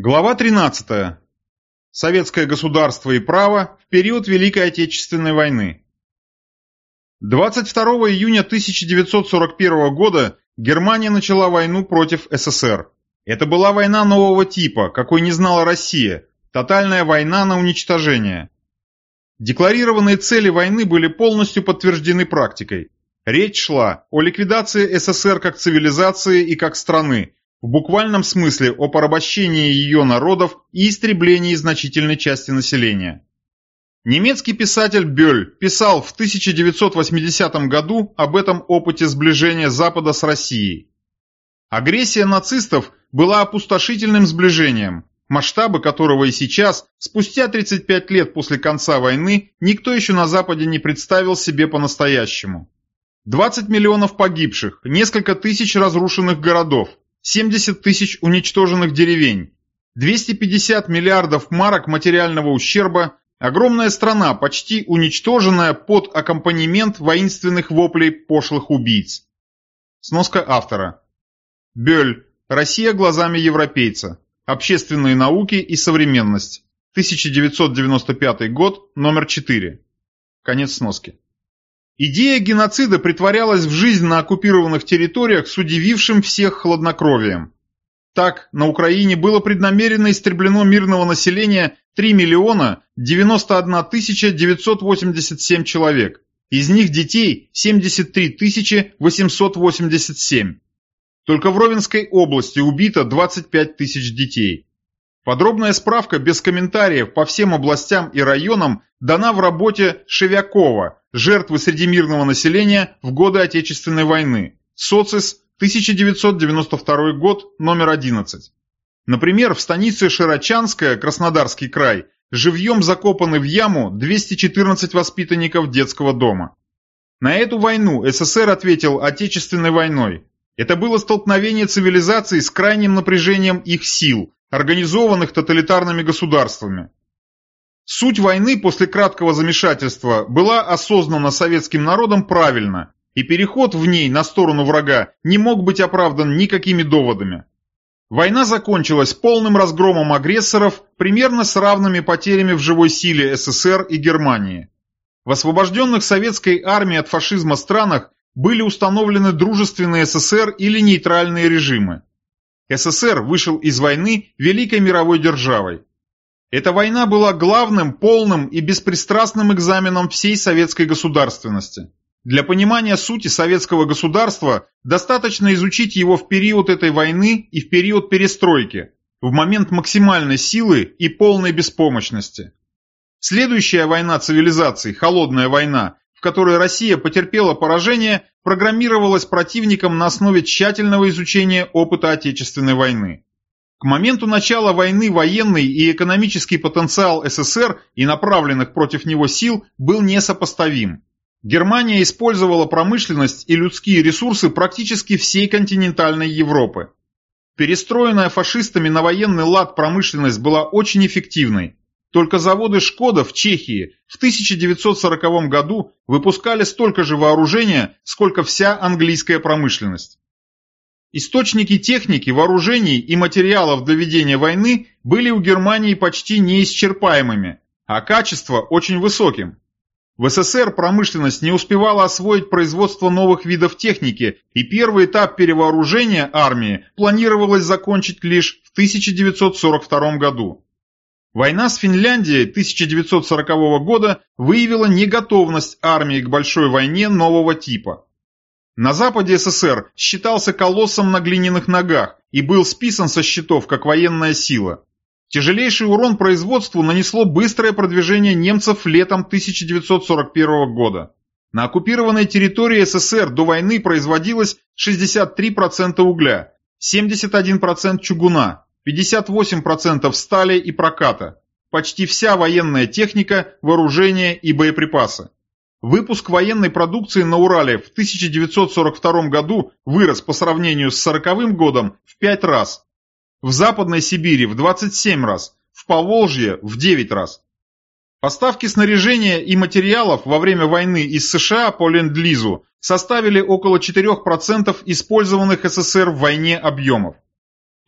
Глава 13. Советское государство и право в период Великой Отечественной войны. 22 июня 1941 года Германия начала войну против СССР. Это была война нового типа, какой не знала Россия, тотальная война на уничтожение. Декларированные цели войны были полностью подтверждены практикой. Речь шла о ликвидации СССР как цивилизации и как страны, в буквальном смысле о порабощении ее народов и истреблении значительной части населения. Немецкий писатель Бёль писал в 1980 году об этом опыте сближения Запада с Россией. Агрессия нацистов была опустошительным сближением, масштабы которого и сейчас, спустя 35 лет после конца войны, никто еще на Западе не представил себе по-настоящему. 20 миллионов погибших, несколько тысяч разрушенных городов, 70 тысяч уничтоженных деревень, 250 миллиардов марок материального ущерба, огромная страна, почти уничтоженная под аккомпанемент воинственных воплей пошлых убийц. Сноска автора. Бёль. Россия глазами европейца. Общественные науки и современность. 1995 год, номер 4. Конец сноски. Идея геноцида притворялась в жизнь на оккупированных территориях с удивившим всех хладнокровием. Так, на Украине было преднамеренно истреблено мирного населения 3 миллиона 91 тысяча 987 человек, из них детей 73 тысячи 887. Только в Ровенской области убито 25 тысяч детей. Подробная справка без комментариев по всем областям и районам дана в работе Шевякова «Жертвы среди мирного населения в годы Отечественной войны». Социс, 1992 год, номер 11. Например, в станице Широчанская, Краснодарский край, живьем закопаны в яму 214 воспитанников детского дома. На эту войну СССР ответил Отечественной войной. Это было столкновение цивилизаций с крайним напряжением их сил, организованных тоталитарными государствами. Суть войны после краткого замешательства была осознана советским народом правильно, и переход в ней на сторону врага не мог быть оправдан никакими доводами. Война закончилась полным разгромом агрессоров примерно с равными потерями в живой силе СССР и Германии. В освобожденных советской армией от фашизма странах были установлены дружественные СССР или нейтральные режимы. СССР вышел из войны великой мировой державой. Эта война была главным, полным и беспристрастным экзаменом всей советской государственности. Для понимания сути советского государства достаточно изучить его в период этой войны и в период перестройки, в момент максимальной силы и полной беспомощности. Следующая война цивилизаций, холодная война, в которой Россия потерпела поражение, программировалась противником на основе тщательного изучения опыта Отечественной войны. К моменту начала войны военный и экономический потенциал СССР и направленных против него сил был несопоставим. Германия использовала промышленность и людские ресурсы практически всей континентальной Европы. Перестроенная фашистами на военный лад промышленность была очень эффективной, только заводы «Шкода» в Чехии в 1940 году выпускали столько же вооружения, сколько вся английская промышленность. Источники техники, вооружений и материалов для ведения войны были у Германии почти неисчерпаемыми, а качество очень высоким. В СССР промышленность не успевала освоить производство новых видов техники, и первый этап перевооружения армии планировалось закончить лишь в 1942 году. Война с Финляндией 1940 года выявила неготовность армии к большой войне нового типа. На западе СССР считался колоссом на глиняных ногах и был списан со счетов как военная сила. Тяжелейший урон производству нанесло быстрое продвижение немцев летом 1941 года. На оккупированной территории СССР до войны производилось 63% угля, 71% чугуна, 58% стали и проката, почти вся военная техника, вооружение и боеприпасы. Выпуск военной продукции на Урале в 1942 году вырос по сравнению с 40 годом в 5 раз. В Западной Сибири в 27 раз, в Поволжье в 9 раз. Поставки снаряжения и материалов во время войны из США по Ленд-Лизу составили около 4% использованных СССР в войне объемов.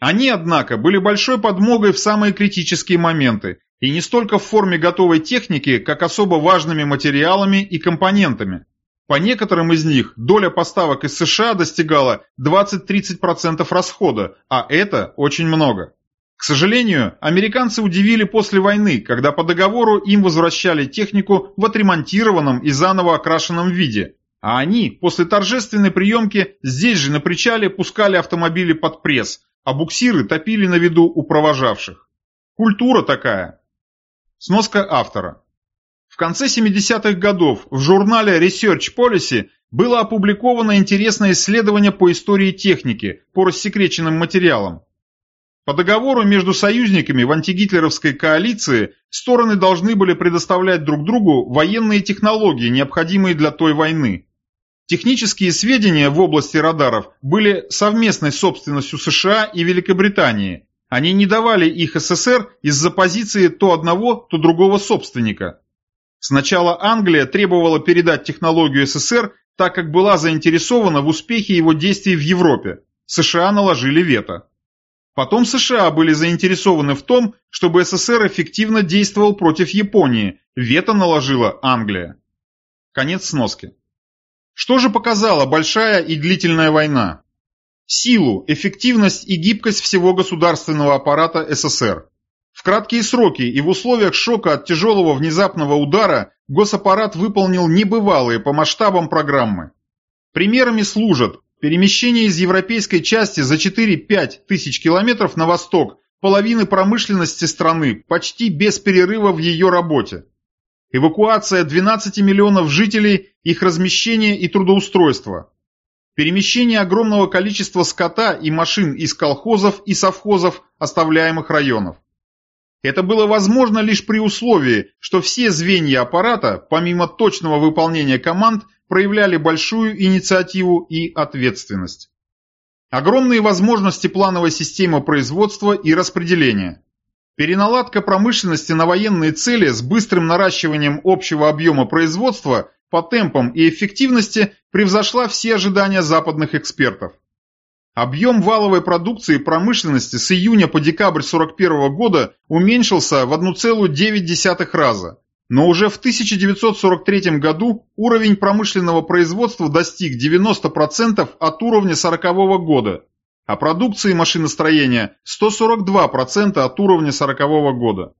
Они, однако, были большой подмогой в самые критические моменты, и не столько в форме готовой техники, как особо важными материалами и компонентами. По некоторым из них доля поставок из США достигала 20-30% расхода, а это очень много. К сожалению, американцы удивили после войны, когда по договору им возвращали технику в отремонтированном и заново окрашенном виде, а они после торжественной приемки здесь же на причале пускали автомобили под пресс, а буксиры топили на виду у провожавших. Культура такая. Сноска автора. В конце 70-х годов в журнале Research Policy было опубликовано интересное исследование по истории техники по рассекреченным материалам. По договору между союзниками в антигитлеровской коалиции стороны должны были предоставлять друг другу военные технологии, необходимые для той войны. Технические сведения в области радаров были совместной собственностью США и Великобритании. Они не давали их СССР из-за позиции то одного, то другого собственника. Сначала Англия требовала передать технологию СССР, так как была заинтересована в успехе его действий в Европе. США наложили вето. Потом США были заинтересованы в том, чтобы СССР эффективно действовал против Японии. Вето наложила Англия. Конец сноски. Что же показала большая и длительная война? Силу, эффективность и гибкость всего государственного аппарата СССР. В краткие сроки и в условиях шока от тяжелого внезапного удара госаппарат выполнил небывалые по масштабам программы. Примерами служат Перемещение из европейской части за 4-5 тысяч километров на восток половины промышленности страны почти без перерыва в ее работе. Эвакуация 12 миллионов жителей, их размещение и трудоустройство. Перемещение огромного количества скота и машин из колхозов и совхозов оставляемых районов. Это было возможно лишь при условии, что все звенья аппарата, помимо точного выполнения команд, проявляли большую инициативу и ответственность. Огромные возможности плановой системы производства и распределения. Переналадка промышленности на военные цели с быстрым наращиванием общего объема производства по темпам и эффективности превзошла все ожидания западных экспертов. Объем валовой продукции промышленности с июня по декабрь 1941 года уменьшился в 1,9 раза, но уже в 1943 году уровень промышленного производства достиг 90% от уровня 1940 года, а продукции машиностроения 142% от уровня 1940 года.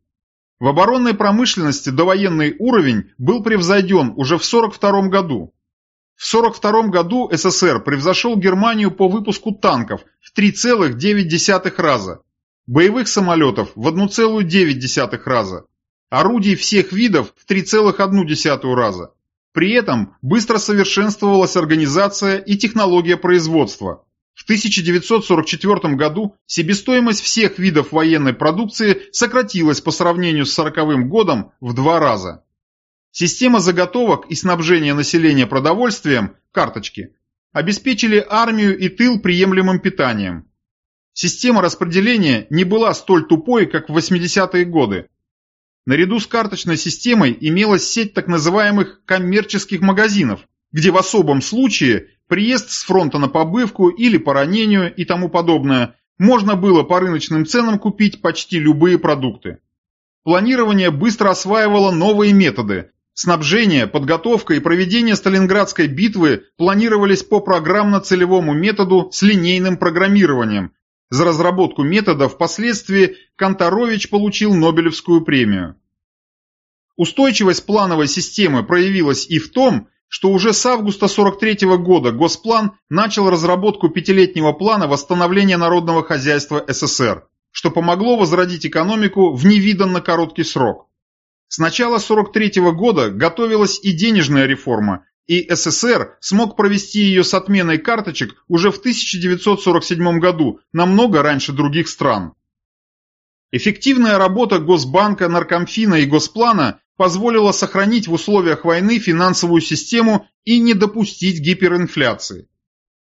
В оборонной промышленности довоенный уровень был превзойден уже в 1942 году. В 1942 году СССР превзошел Германию по выпуску танков в 3,9 раза, боевых самолетов в 1,9 раза, орудий всех видов в 3,1 раза. При этом быстро совершенствовалась организация и технология производства. В 1944 году себестоимость всех видов военной продукции сократилась по сравнению с 1940 годом в два раза. Система заготовок и снабжения населения продовольствием, карточки, обеспечили армию и тыл приемлемым питанием. Система распределения не была столь тупой, как в 80-е годы, Наряду с карточной системой имелась сеть так называемых коммерческих магазинов, где в особом случае приезд с фронта на побывку или по ранению и тому подобное можно было по рыночным ценам купить почти любые продукты. Планирование быстро осваивало новые методы. Снабжение, подготовка и проведение Сталинградской битвы планировались по программно-целевому методу с линейным программированием, за разработку метода впоследствии Конторович получил Нобелевскую премию. Устойчивость плановой системы проявилась и в том, что уже с августа 43 -го года Госплан начал разработку пятилетнего плана восстановления народного хозяйства СССР, что помогло возродить экономику в невиданно короткий срок. С начала 43 -го года готовилась и денежная реформа, и СССР смог провести ее с отменой карточек уже в 1947 году, намного раньше других стран. Эффективная работа Госбанка, Наркомфина и Госплана позволила сохранить в условиях войны финансовую систему и не допустить гиперинфляции.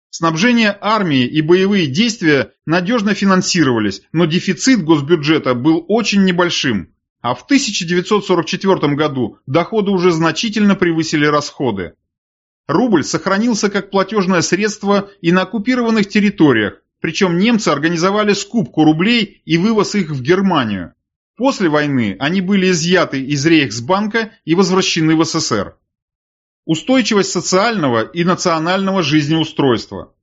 Снабжение армии и боевые действия надежно финансировались, но дефицит госбюджета был очень небольшим, а в 1944 году доходы уже значительно превысили расходы. Рубль сохранился как платежное средство и на оккупированных территориях, причем немцы организовали скупку рублей и вывоз их в Германию. После войны они были изъяты из Рейхсбанка и возвращены в СССР. Устойчивость социального и национального жизнеустройства.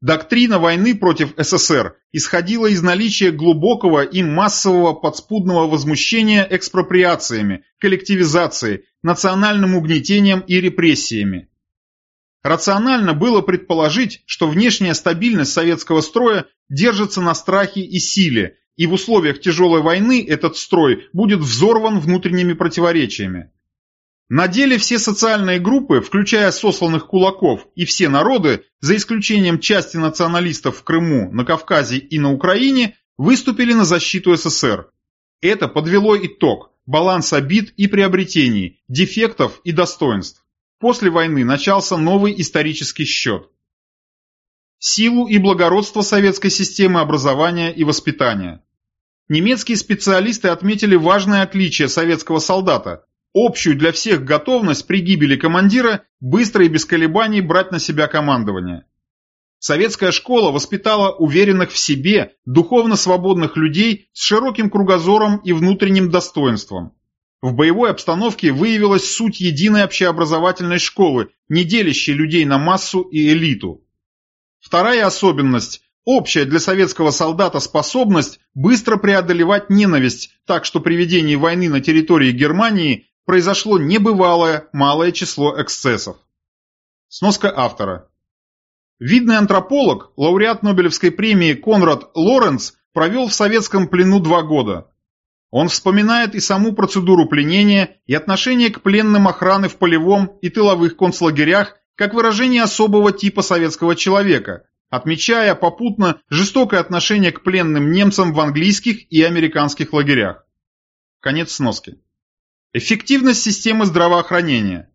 Доктрина войны против СССР исходила из наличия глубокого и массового подспудного возмущения экспроприациями, коллективизацией, национальным угнетением и репрессиями. Рационально было предположить, что внешняя стабильность советского строя держится на страхе и силе, и в условиях тяжелой войны этот строй будет взорван внутренними противоречиями. На деле все социальные группы, включая сосланных кулаков и все народы, за исключением части националистов в Крыму, на Кавказе и на Украине, выступили на защиту СССР. Это подвело итог – баланс обид и приобретений, дефектов и достоинств. После войны начался новый исторический счет. Силу и благородство советской системы образования и воспитания. Немецкие специалисты отметили важное отличие советского солдата – общую для всех готовность при гибели командира быстро и без колебаний брать на себя командование. Советская школа воспитала уверенных в себе, духовно свободных людей с широким кругозором и внутренним достоинством. В боевой обстановке выявилась суть единой общеобразовательной школы, не делящей людей на массу и элиту. Вторая особенность – общая для советского солдата способность быстро преодолевать ненависть, так что при ведении войны на территории Германии произошло небывалое малое число эксцессов. Сноска автора. Видный антрополог, лауреат Нобелевской премии Конрад Лоренц провел в советском плену два года – он вспоминает и саму процедуру пленения, и отношение к пленным охраны в полевом и тыловых концлагерях как выражение особого типа советского человека, отмечая попутно жестокое отношение к пленным немцам в английских и американских лагерях. Конец сноски. Эффективность системы здравоохранения.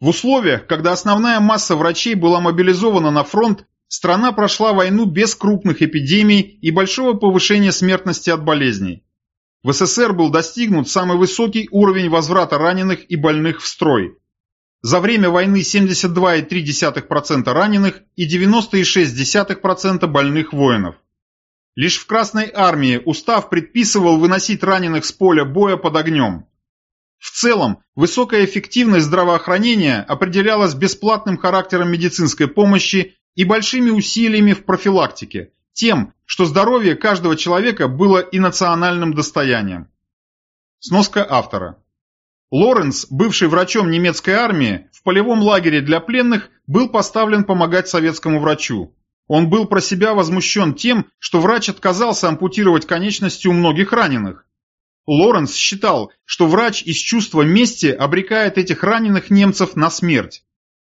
В условиях, когда основная масса врачей была мобилизована на фронт, страна прошла войну без крупных эпидемий и большого повышения смертности от болезней. В СССР был достигнут самый высокий уровень возврата раненых и больных в строй. За время войны 72,3% раненых и 90,6% больных воинов. Лишь в Красной армии устав предписывал выносить раненых с поля боя под огнем. В целом, высокая эффективность здравоохранения определялась бесплатным характером медицинской помощи и большими усилиями в профилактике, тем, что здоровье каждого человека было и национальным достоянием. Сноска автора. Лоренс, бывший врачом немецкой армии, в полевом лагере для пленных был поставлен помогать советскому врачу. Он был про себя возмущен тем, что врач отказался ампутировать конечности у многих раненых. Лоренс считал, что врач из чувства мести обрекает этих раненых немцев на смерть.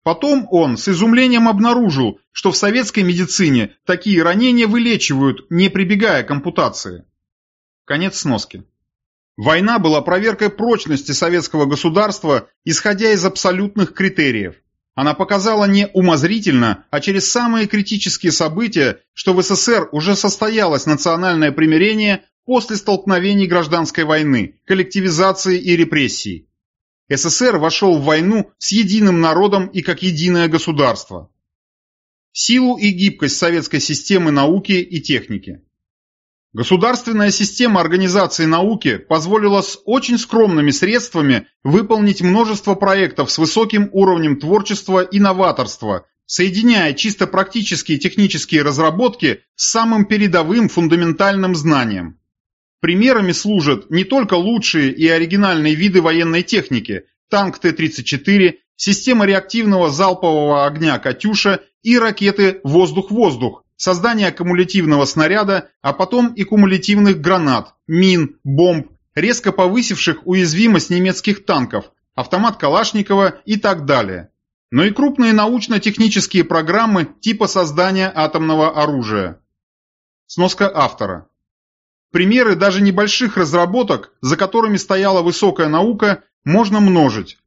Потом он с изумлением обнаружил, что в советской медицине такие ранения вылечивают, не прибегая к ампутации. Конец сноски. Война была проверкой прочности советского государства, исходя из абсолютных критериев. Она показала не умозрительно, а через самые критические события, что в СССР уже состоялось национальное примирение после столкновений гражданской войны, коллективизации и репрессий. СССР вошел в войну с единым народом и как единое государство. Силу и гибкость советской системы науки и техники. Государственная система организации науки позволила с очень скромными средствами выполнить множество проектов с высоким уровнем творчества и новаторства, соединяя чисто практические технические разработки с самым передовым фундаментальным знанием. Примерами служат не только лучшие и оригинальные виды военной техники, танк Т-34, система реактивного залпового огня «Катюша» и ракеты «Воздух-воздух», создание кумулятивного снаряда, а потом и кумулятивных гранат, мин, бомб, резко повысивших уязвимость немецких танков, автомат Калашникова и так далее. Но и крупные научно-технические программы типа создания атомного оружия. Сноска автора. Примеры даже небольших разработок, за которыми стояла высокая наука, можно множить.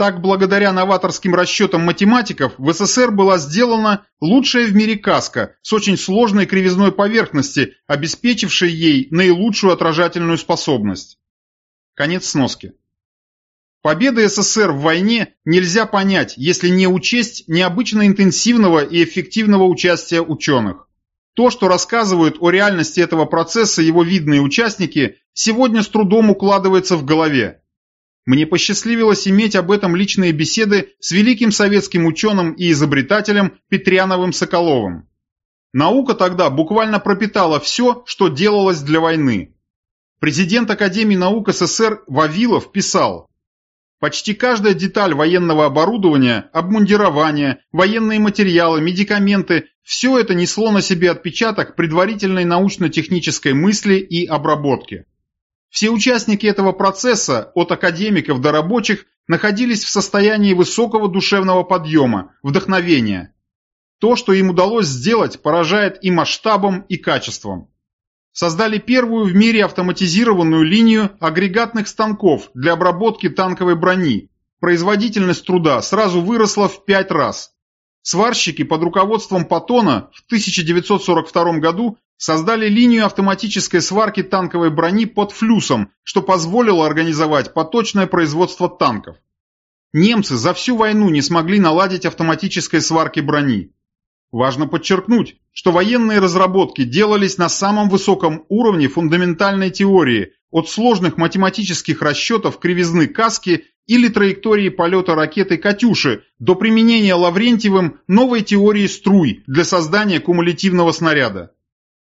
Так, благодаря новаторским расчетам математиков, в СССР была сделана лучшая в мире каска с очень сложной кривизной поверхности, обеспечившей ей наилучшую отражательную способность. Конец сноски. Победы СССР в войне нельзя понять, если не учесть необычно интенсивного и эффективного участия ученых. То, что рассказывают о реальности этого процесса его видные участники, сегодня с трудом укладывается в голове. Мне посчастливилось иметь об этом личные беседы с великим советским ученым и изобретателем Петряновым-Соколовым. Наука тогда буквально пропитала все, что делалось для войны. Президент Академии наук СССР Вавилов писал, Почти каждая деталь военного оборудования, обмундирования, военные материалы, медикаменты – все это несло на себе отпечаток предварительной научно-технической мысли и обработки. Все участники этого процесса, от академиков до рабочих, находились в состоянии высокого душевного подъема, вдохновения. То, что им удалось сделать, поражает и масштабом, и качеством. Создали первую в мире автоматизированную линию агрегатных станков для обработки танковой брони. Производительность труда сразу выросла в пять раз. Сварщики под руководством Патона в 1942 году создали линию автоматической сварки танковой брони под флюсом, что позволило организовать поточное производство танков. Немцы за всю войну не смогли наладить автоматической сварки брони. Важно подчеркнуть, что военные разработки делались на самом высоком уровне фундаментальной теории, от сложных математических расчетов кривизны каски или траектории полета ракеты «Катюши» до применения Лаврентьевым новой теории струй для создания кумулятивного снаряда.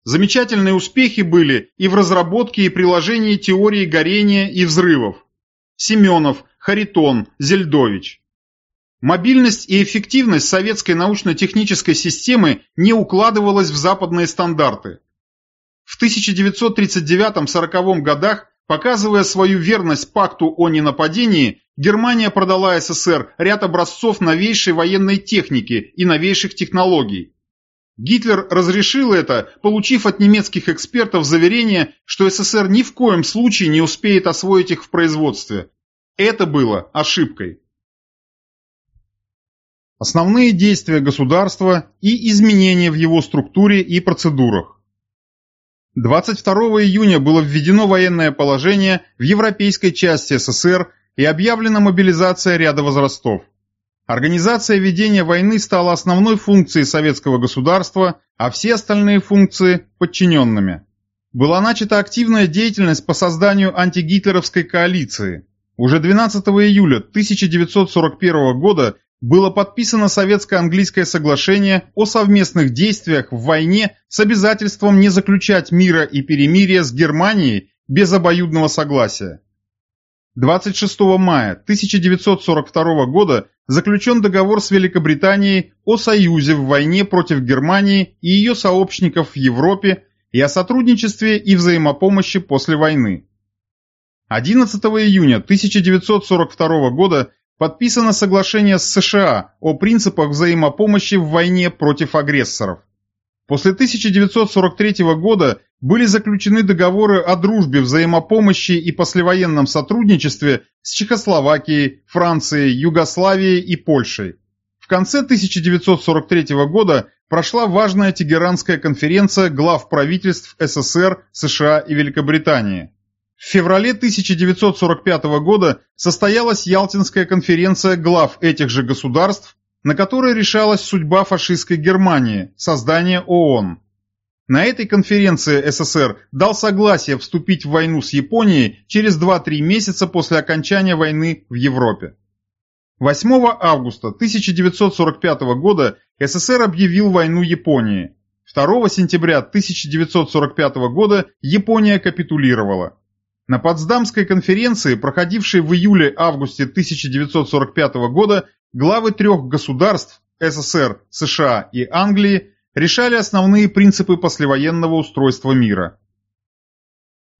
Замечательные успехи были и в разработке и приложении теории горения и взрывов. Семенов, Харитон, Зельдович. Мобильность и эффективность советской научно-технической системы не укладывалась в западные стандарты. В 1939-40 годах, показывая свою верность пакту о ненападении, Германия продала СССР ряд образцов новейшей военной техники и новейших технологий. Гитлер разрешил это, получив от немецких экспертов заверение, что СССР ни в коем случае не успеет освоить их в производстве. Это было ошибкой. Основные действия государства и изменения в его структуре и процедурах. 22 июня было введено военное положение в европейской части СССР и объявлена мобилизация ряда возрастов. Организация ведения войны стала основной функцией советского государства, а все остальные функции – подчиненными. Была начата активная деятельность по созданию антигитлеровской коалиции. Уже 12 июля 1941 года было подписано Советско-английское соглашение о совместных действиях в войне с обязательством не заключать мира и перемирия с Германией без обоюдного согласия. 26 мая 1942 года заключен договор с Великобританией о союзе в войне против Германии и ее сообщников в Европе и о сотрудничестве и взаимопомощи после войны. 11 июня 1942 года подписано соглашение с США о принципах взаимопомощи в войне против агрессоров. После 1943 года были заключены договоры о дружбе, взаимопомощи и послевоенном сотрудничестве с Чехословакией, Францией, Югославией и Польшей. В конце 1943 года прошла важная Тегеранская конференция глав правительств СССР, США и Великобритании. В феврале 1945 года состоялась Ялтинская конференция глав этих же государств, на которой решалась судьба фашистской Германии, создание ООН. На этой конференции СССР дал согласие вступить в войну с Японией через 2-3 месяца после окончания войны в Европе. 8 августа 1945 года СССР объявил войну Японии. 2 сентября 1945 года Япония капитулировала. На Потсдамской конференции, проходившей в июле-августе 1945 года, главы трех государств СССР, США и Англии решали основные принципы послевоенного устройства мира.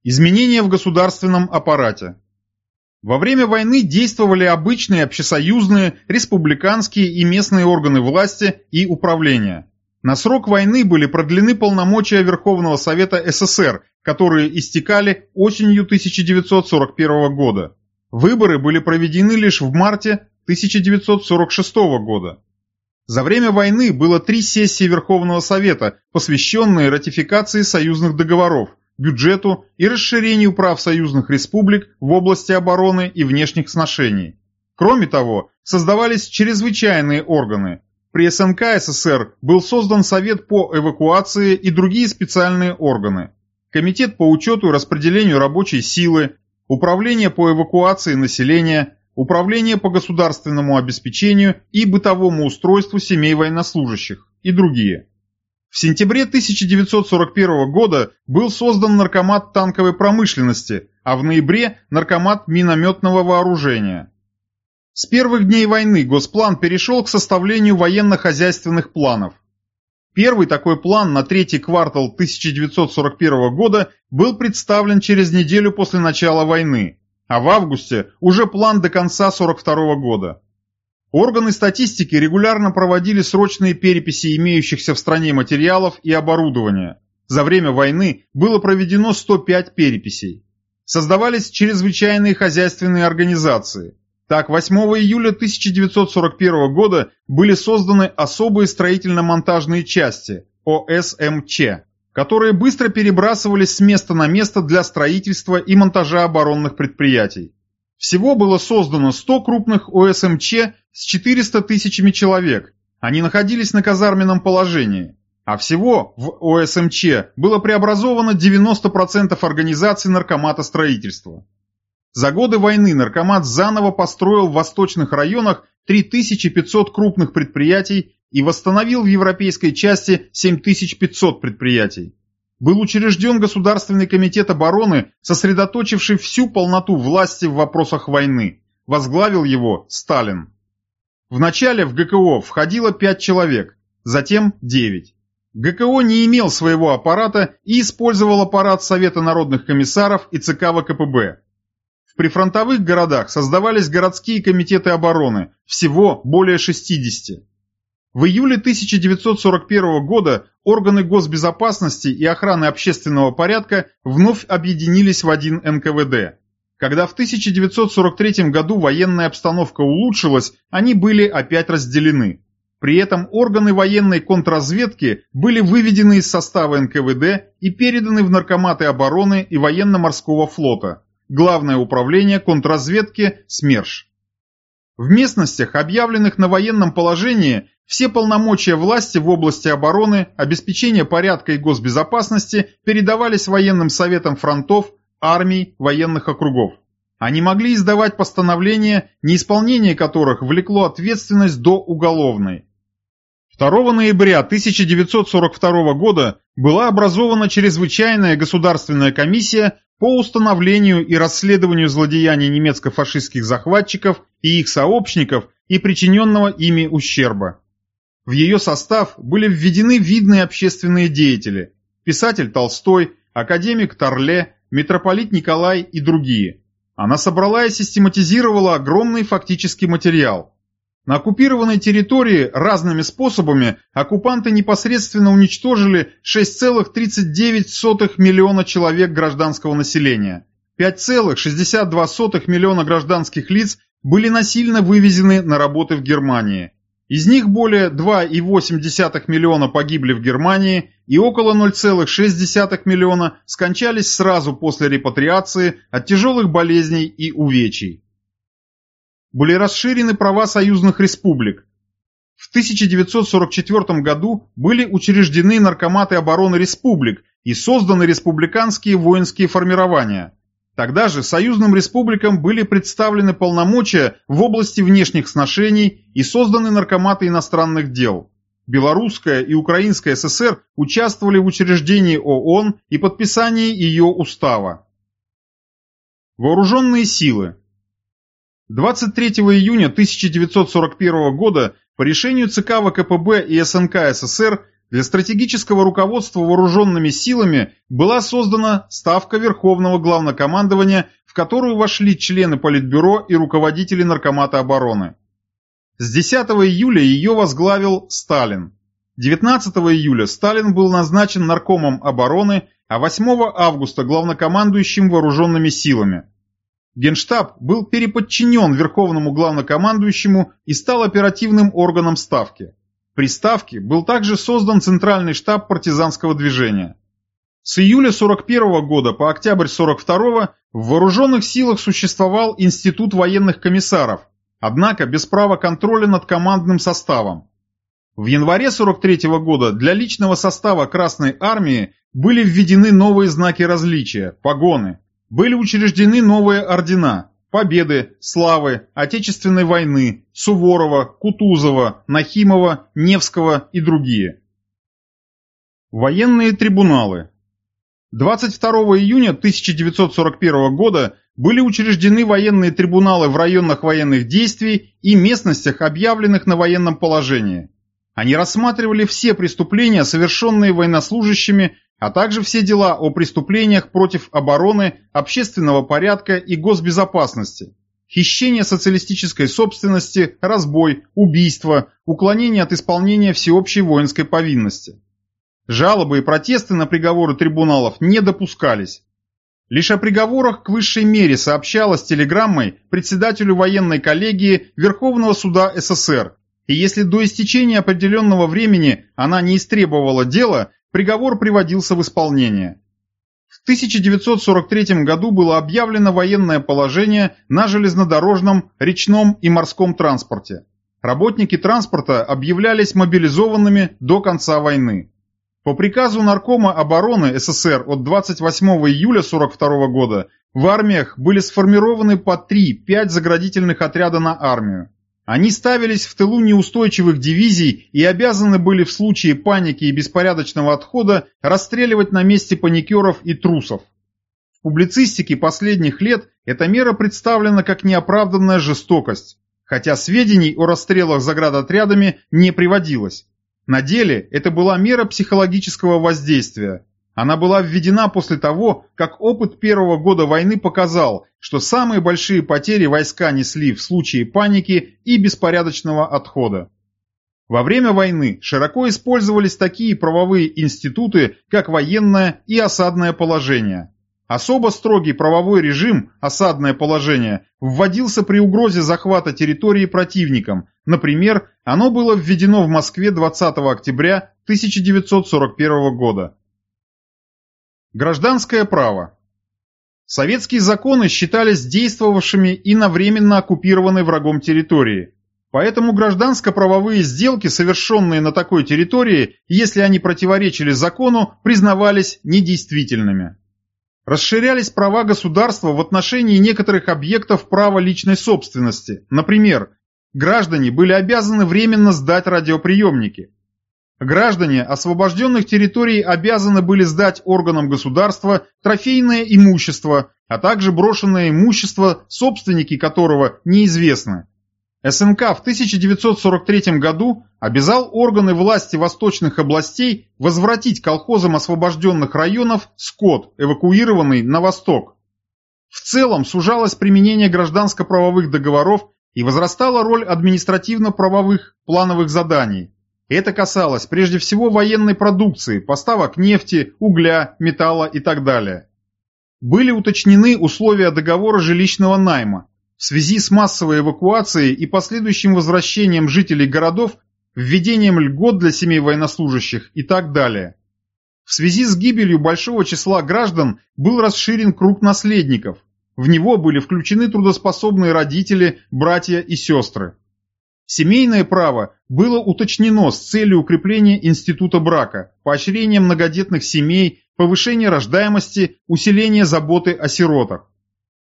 Изменения в государственном аппарате. Во время войны действовали обычные общесоюзные, республиканские и местные органы власти и управления. На срок войны были продлены полномочия Верховного Совета СССР, которые истекали осенью 1941 года. Выборы были проведены лишь в марте 1946 года. За время войны было три сессии Верховного Совета, посвященные ратификации союзных договоров, бюджету и расширению прав союзных республик в области обороны и внешних сношений. Кроме того, создавались чрезвычайные органы при СНК СССР был создан Совет по эвакуации и другие специальные органы. Комитет по учету и распределению рабочей силы, Управление по эвакуации населения, Управление по государственному обеспечению и бытовому устройству семей военнослужащих и другие. В сентябре 1941 года был создан Наркомат танковой промышленности, а в ноябре Наркомат минометного вооружения. С первых дней войны Госплан перешел к составлению военно-хозяйственных планов. Первый такой план на третий квартал 1941 года был представлен через неделю после начала войны, а в августе уже план до конца 1942 года. Органы статистики регулярно проводили срочные переписи имеющихся в стране материалов и оборудования. За время войны было проведено 105 переписей. Создавались чрезвычайные хозяйственные организации. Так, 8 июля 1941 года были созданы особые строительно-монтажные части, ОСМЧ, которые быстро перебрасывались с места на место для строительства и монтажа оборонных предприятий. Всего было создано 100 крупных ОСМЧ с 400 тысячами человек. Они находились на казарменном положении. А всего в ОСМЧ было преобразовано 90% организаций наркомата строительства. За годы войны наркомат заново построил в восточных районах 3500 крупных предприятий и восстановил в европейской части 7500 предприятий был учрежден Государственный комитет обороны, сосредоточивший всю полноту власти в вопросах войны. Возглавил его Сталин. Вначале в ГКО входило 5 человек, затем 9. ГКО не имел своего аппарата и использовал аппарат Совета народных комиссаров и ЦК ВКПБ. В прифронтовых городах создавались городские комитеты обороны, всего более 60. В июле 1941 года органы госбезопасности и охраны общественного порядка вновь объединились в один НКВД. Когда в 1943 году военная обстановка улучшилась, они были опять разделены. При этом органы военной контрразведки были выведены из состава НКВД и переданы в наркоматы обороны и военно-морского флота, Главное управление контрразведки СМЕРШ. В местностях, объявленных на военном положении, все полномочия власти в области обороны, обеспечения порядка и госбезопасности передавались военным советам фронтов, армий, военных округов. Они могли издавать постановления, неисполнение которых влекло ответственность до уголовной. 2 ноября 1942 года была образована чрезвычайная государственная комиссия по установлению и расследованию злодеяний немецко-фашистских захватчиков и их сообщников и причиненного ими ущерба. В ее состав были введены видные общественные деятели – писатель Толстой, академик Торле, митрополит Николай и другие. Она собрала и систематизировала огромный фактический материал. На оккупированной территории разными способами оккупанты непосредственно уничтожили 6,39 миллиона человек гражданского населения. 5,62 миллиона гражданских лиц были насильно вывезены на работы в Германии. Из них более 2,8 миллиона погибли в Германии и около 0,6 миллиона скончались сразу после репатриации от тяжелых болезней и увечий. Были расширены права союзных республик. В 1944 году были учреждены наркоматы обороны республик и созданы республиканские воинские формирования. Тогда же союзным республикам были представлены полномочия в области внешних сношений и созданы наркоматы иностранных дел. Белорусская и Украинская ССР участвовали в учреждении ООН и подписании ее устава. Вооруженные силы 23 июня 1941 года по решению ЦК ВКПБ и СНК СССР для стратегического руководства вооруженными силами была создана Ставка Верховного Главнокомандования, в которую вошли члены Политбюро и руководители Наркомата обороны. С 10 июля ее возглавил Сталин. 19 июля Сталин был назначен наркомом обороны, а 8 августа главнокомандующим вооруженными силами. Генштаб был переподчинен Верховному главнокомандующему и стал оперативным органом Ставки. При Ставке был также создан Центральный штаб партизанского движения. С июля 41 года по октябрь 42 в вооруженных силах существовал Институт военных комиссаров, однако без права контроля над командным составом. В январе 43 года для личного состава Красной Армии были введены новые знаки различия – погоны. Были учреждены новые ордена – Победы, Славы, Отечественной войны, Суворова, Кутузова, Нахимова, Невского и другие. Военные трибуналы 22 июня 1941 года были учреждены военные трибуналы в районах военных действий и местностях, объявленных на военном положении. Они рассматривали все преступления, совершенные военнослужащими, а также все дела о преступлениях против обороны, общественного порядка и госбезопасности, хищение социалистической собственности, разбой, убийство, уклонение от исполнения всеобщей воинской повинности. Жалобы и протесты на приговоры трибуналов не допускались. Лишь о приговорах к высшей мере сообщалось телеграммой председателю военной коллегии Верховного суда СССр и если до истечения определенного времени она не истребовала дело, приговор приводился в исполнение. В 1943 году было объявлено военное положение на железнодорожном, речном и морском транспорте. Работники транспорта объявлялись мобилизованными до конца войны. По приказу Наркома обороны СССР от 28 июля 1942 года в армиях были сформированы по 3-5 заградительных отряда на армию. Они ставились в тылу неустойчивых дивизий и обязаны были в случае паники и беспорядочного отхода расстреливать на месте паникеров и трусов. В публицистике последних лет эта мера представлена как неоправданная жестокость, хотя сведений о расстрелах заградотрядами не приводилось. На деле это была мера психологического воздействия, она была введена после того, как опыт первого года войны показал, что самые большие потери войска несли в случае паники и беспорядочного отхода. Во время войны широко использовались такие правовые институты, как военное и осадное положение. Особо строгий правовой режим, осадное положение, вводился при угрозе захвата территории противником. Например, оно было введено в Москве 20 октября 1941 года. Гражданское право. Советские законы считались действовавшими и на временно оккупированной врагом территории. Поэтому гражданско-правовые сделки, совершенные на такой территории, если они противоречили закону, признавались недействительными. Расширялись права государства в отношении некоторых объектов права личной собственности. Например, граждане были обязаны временно сдать радиоприемники. Граждане освобожденных территорий обязаны были сдать органам государства трофейное имущество, а также брошенное имущество, собственники которого неизвестны. СНК в 1943 году обязал органы власти восточных областей возвратить колхозам освобожденных районов скот, эвакуированный на восток. В целом сужалось применение гражданско-правовых договоров и возрастала роль административно-правовых плановых заданий. Это касалось прежде всего военной продукции, поставок нефти, угля, металла и так далее. Были уточнены условия договора жилищного найма. В связи с массовой эвакуацией и последующим возвращением жителей городов, введением льгот для семей военнослужащих и так далее. В связи с гибелью большого числа граждан был расширен круг наследников. В него были включены трудоспособные родители, братья и сестры. Семейное право было уточнено с целью укрепления института брака, поощрения многодетных семей, повышения рождаемости, усиления заботы о сиротах.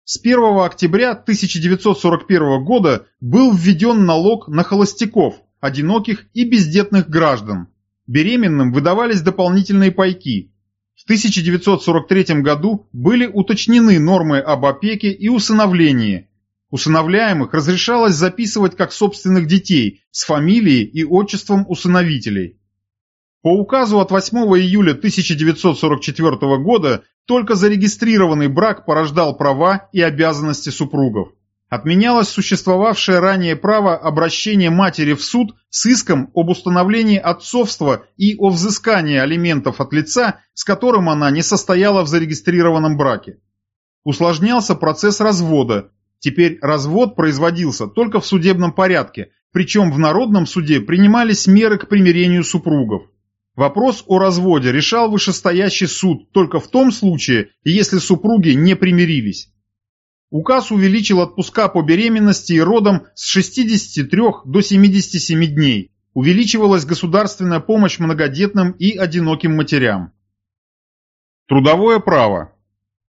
С 1 октября 1941 года был введен налог на холостяков, одиноких и бездетных граждан. Беременным выдавались дополнительные пайки. В 1943 году были уточнены нормы об опеке и усыновлении, Усыновляемых разрешалось записывать как собственных детей с фамилией и отчеством усыновителей. По указу от 8 июля 1944 года только зарегистрированный брак порождал права и обязанности супругов. Отменялось существовавшее ранее право обращения матери в суд с иском об установлении отцовства и о взыскании алиментов от лица, с которым она не состояла в зарегистрированном браке. Усложнялся процесс развода, Теперь развод производился только в судебном порядке, причем в народном суде принимались меры к примирению супругов. Вопрос о разводе решал вышестоящий суд только в том случае, если супруги не примирились. Указ увеличил отпуска по беременности и родам с 63 до 77 дней, увеличивалась государственная помощь многодетным и одиноким матерям. Трудовое право.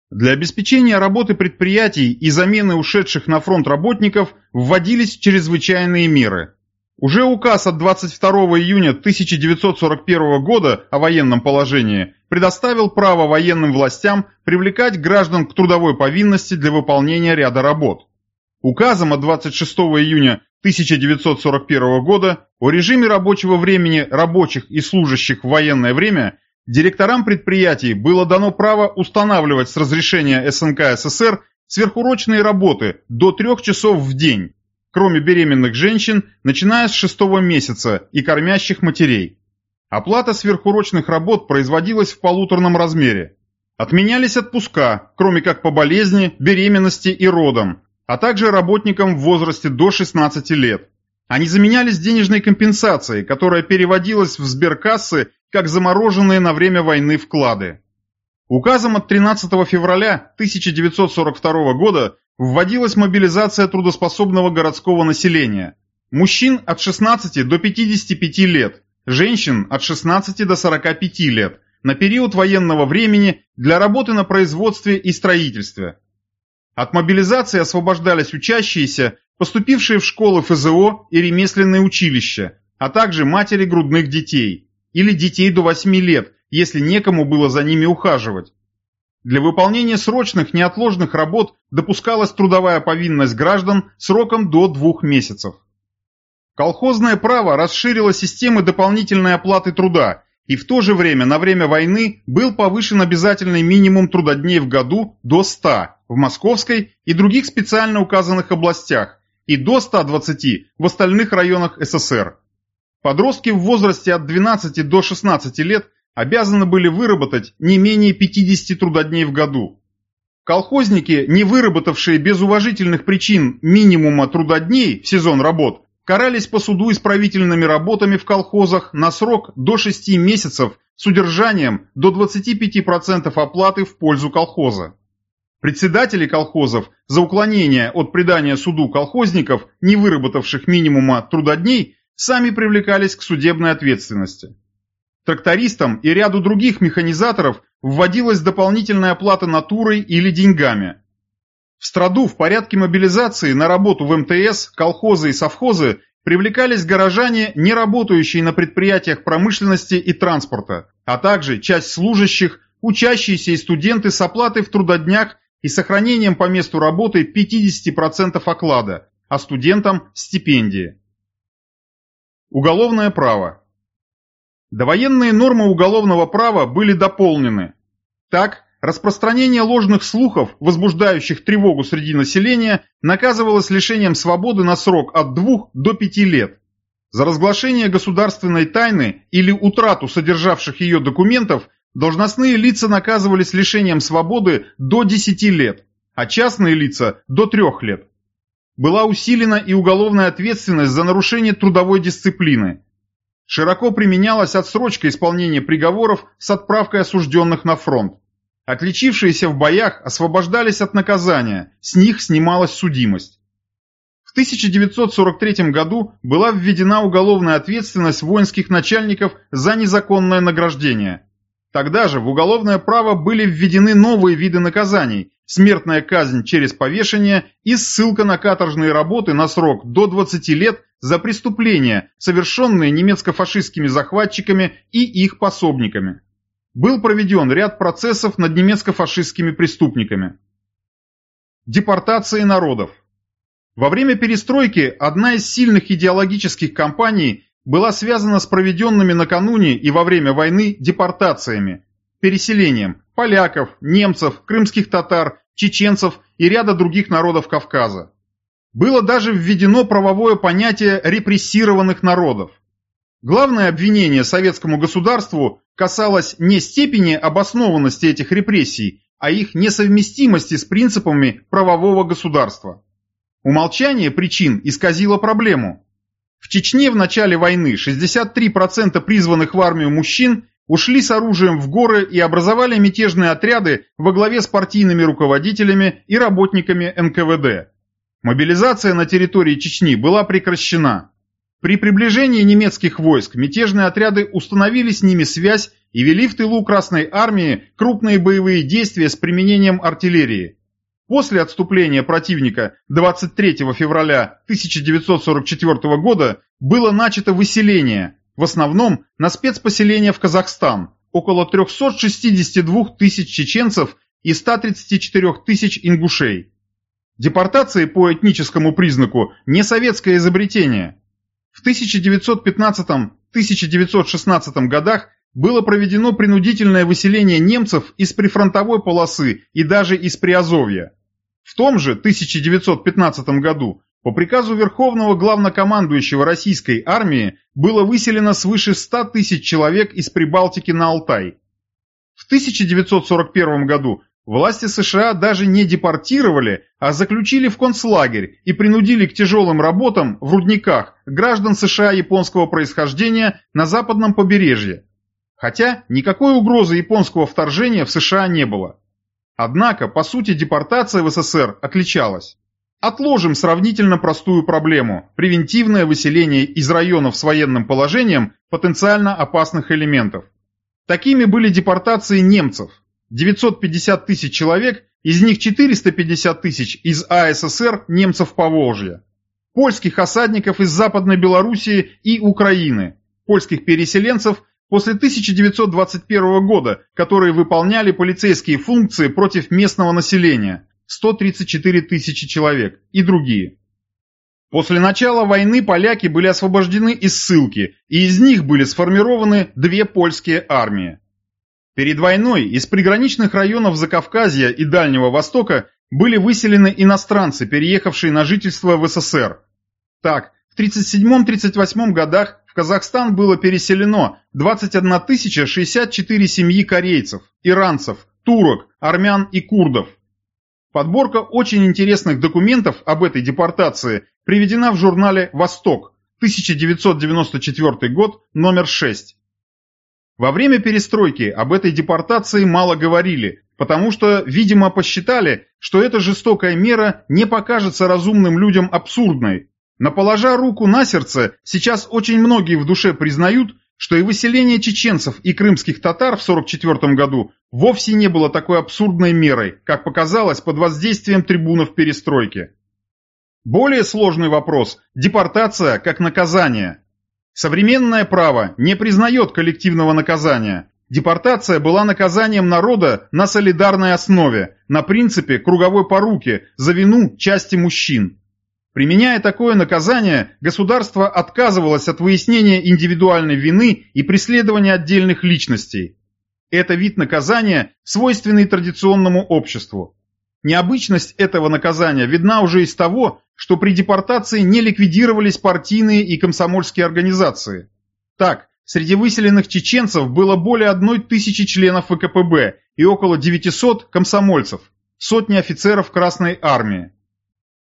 Для обеспечения работы предприятий и замены ушедших на фронт работников вводились чрезвычайные меры. Уже указ от 22 июня 1941 года о военном положении предоставил право военным властям привлекать граждан к трудовой повинности для выполнения ряда работ. Указом от 26 июня 1941 года о режиме рабочего времени рабочих и служащих в военное время директорам предприятий было дано право устанавливать с разрешения СНК СССР сверхурочные работы до трех часов в день, кроме беременных женщин, начиная с шестого месяца и кормящих матерей. Оплата сверхурочных работ производилась в полуторном размере. Отменялись отпуска, кроме как по болезни, беременности и родам, а также работникам в возрасте до 16 лет. Они заменялись денежной компенсацией, которая переводилась в сберкассы как замороженные на время войны вклады. Указом от 13 февраля 1942 года вводилась мобилизация трудоспособного городского населения. Мужчин от 16 до 55 лет, женщин от 16 до 45 лет на период военного времени для работы на производстве и строительстве. От мобилизации освобождались учащиеся, поступившие в школы ФЗО и ремесленные училища, а также матери грудных детей или детей до 8 лет, если некому было за ними ухаживать. Для выполнения срочных неотложных работ допускалась трудовая повинность граждан сроком до двух месяцев. Колхозное право расширило системы дополнительной оплаты труда, и в то же время на время войны был повышен обязательный минимум трудодней в году до 100 в Московской и других специально указанных областях и до 120 в остальных районах СССР. Подростки в возрасте от 12 до 16 лет обязаны были выработать не менее 50 трудодней в году. Колхозники, не выработавшие без уважительных причин минимума трудодней в сезон работ, карались по суду исправительными работами в колхозах на срок до 6 месяцев с удержанием до 25% оплаты в пользу колхоза. Председатели колхозов за уклонение от предания суду колхозников, не выработавших минимума трудодней, сами привлекались к судебной ответственности. Трактористам и ряду других механизаторов вводилась дополнительная оплата натурой или деньгами. В страду в порядке мобилизации на работу в МТС, колхозы и совхозы привлекались горожане, не работающие на предприятиях промышленности и транспорта, а также часть служащих, учащиеся и студенты с оплатой в трудоднях и сохранением по месту работы 50% оклада, а студентам – стипендии. Уголовное право. Довоенные нормы уголовного права были дополнены. Так, распространение ложных слухов, возбуждающих тревогу среди населения, наказывалось лишением свободы на срок от 2 до 5 лет. За разглашение государственной тайны или утрату содержавших ее документов должностные лица наказывались лишением свободы до 10 лет, а частные лица до 3 лет. Была усилена и уголовная ответственность за нарушение трудовой дисциплины, Широко применялась отсрочка исполнения приговоров с отправкой осужденных на фронт. Отличившиеся в боях освобождались от наказания, с них снималась судимость. В 1943 году была введена уголовная ответственность воинских начальников за незаконное награждение. Тогда же в уголовное право были введены новые виды наказаний – смертная казнь через повешение и ссылка на каторжные работы на срок до 20 лет за преступления, совершенные немецко-фашистскими захватчиками и их пособниками. Был проведен ряд процессов над немецко-фашистскими преступниками. Депортации народов. Во время перестройки одна из сильных идеологических кампаний была связана с проведенными накануне и во время войны депортациями, переселением поляков, немцев, крымских татар, чеченцев и ряда других народов Кавказа. Было даже введено правовое понятие репрессированных народов. Главное обвинение советскому государству касалось не степени обоснованности этих репрессий, а их несовместимости с принципами правового государства. Умолчание причин исказило проблему. В Чечне в начале войны 63% призванных в армию мужчин ушли с оружием в горы и образовали мятежные отряды во главе с партийными руководителями и работниками НКВД. Мобилизация на территории Чечни была прекращена. При приближении немецких войск мятежные отряды установили с ними связь и вели в тылу Красной Армии крупные боевые действия с применением артиллерии. После отступления противника 23 февраля 1944 года было начато выселение, в основном на спецпоселение в Казахстан, около 362 тысяч чеченцев и 134 тысяч ингушей. Депортации по этническому признаку – не советское изобретение. В 1915-1916 годах было проведено принудительное выселение немцев из прифронтовой полосы и даже из Приазовья. В том же 1915 году по приказу Верховного Главнокомандующего Российской армии было выселено свыше 100 тысяч человек из Прибалтики на Алтай. В 1941 году Власти США даже не депортировали, а заключили в концлагерь и принудили к тяжелым работам в рудниках граждан США японского происхождения на западном побережье. Хотя никакой угрозы японского вторжения в США не было. Однако, по сути, депортация в СССР отличалась. Отложим сравнительно простую проблему – превентивное выселение из районов с военным положением потенциально опасных элементов. Такими были депортации немцев – 950 тысяч человек, из них 450 тысяч из АССР немцев Поволжья, польских осадников из Западной Белоруссии и Украины, польских переселенцев после 1921 года, которые выполняли полицейские функции против местного населения, 134 тысячи человек и другие. После начала войны поляки были освобождены из ссылки, и из них были сформированы две польские армии. Перед войной из приграничных районов Закавказья и Дальнего Востока были выселены иностранцы, переехавшие на жительство в СССР. Так, в 1937-1938 годах в Казахстан было переселено 21 064 семьи корейцев, иранцев, турок, армян и курдов. Подборка очень интересных документов об этой депортации приведена в журнале «Восток», 1994 год, номер 6. Во время перестройки об этой депортации мало говорили, потому что, видимо, посчитали, что эта жестокая мера не покажется разумным людям абсурдной. Но положа руку на сердце, сейчас очень многие в душе признают, что и выселение чеченцев и крымских татар в 1944 году вовсе не было такой абсурдной мерой, как показалось под воздействием трибунов перестройки. Более сложный вопрос – депортация как наказание. Современное право не признает коллективного наказания. Депортация была наказанием народа на солидарной основе, на принципе круговой поруки за вину части мужчин. Применяя такое наказание, государство отказывалось от выяснения индивидуальной вины и преследования отдельных личностей. Это вид наказания, свойственный традиционному обществу. Необычность этого наказания видна уже из того, что при депортации не ликвидировались партийные и комсомольские организации. Так, среди выселенных чеченцев было более одной тысячи членов ВКПБ и около 900 комсомольцев, сотни офицеров Красной Армии.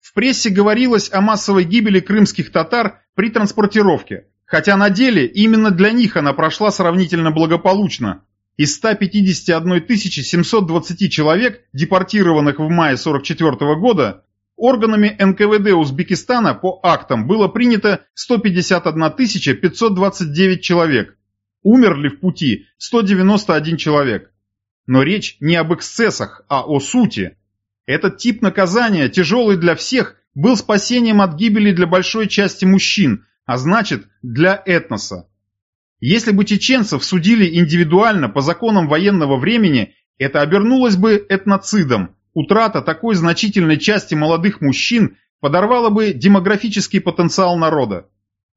В прессе говорилось о массовой гибели крымских татар при транспортировке, хотя на деле именно для них она прошла сравнительно благополучно, из 151 720 человек, депортированных в мае 1944 года, органами НКВД Узбекистана по актам было принято 151 529 человек. Умерли в пути 191 человек. Но речь не об эксцессах, а о сути. Этот тип наказания, тяжелый для всех, был спасением от гибели для большой части мужчин, а значит, для этноса. Если бы чеченцев судили индивидуально по законам военного времени, это обернулось бы этноцидом. Утрата такой значительной части молодых мужчин подорвала бы демографический потенциал народа.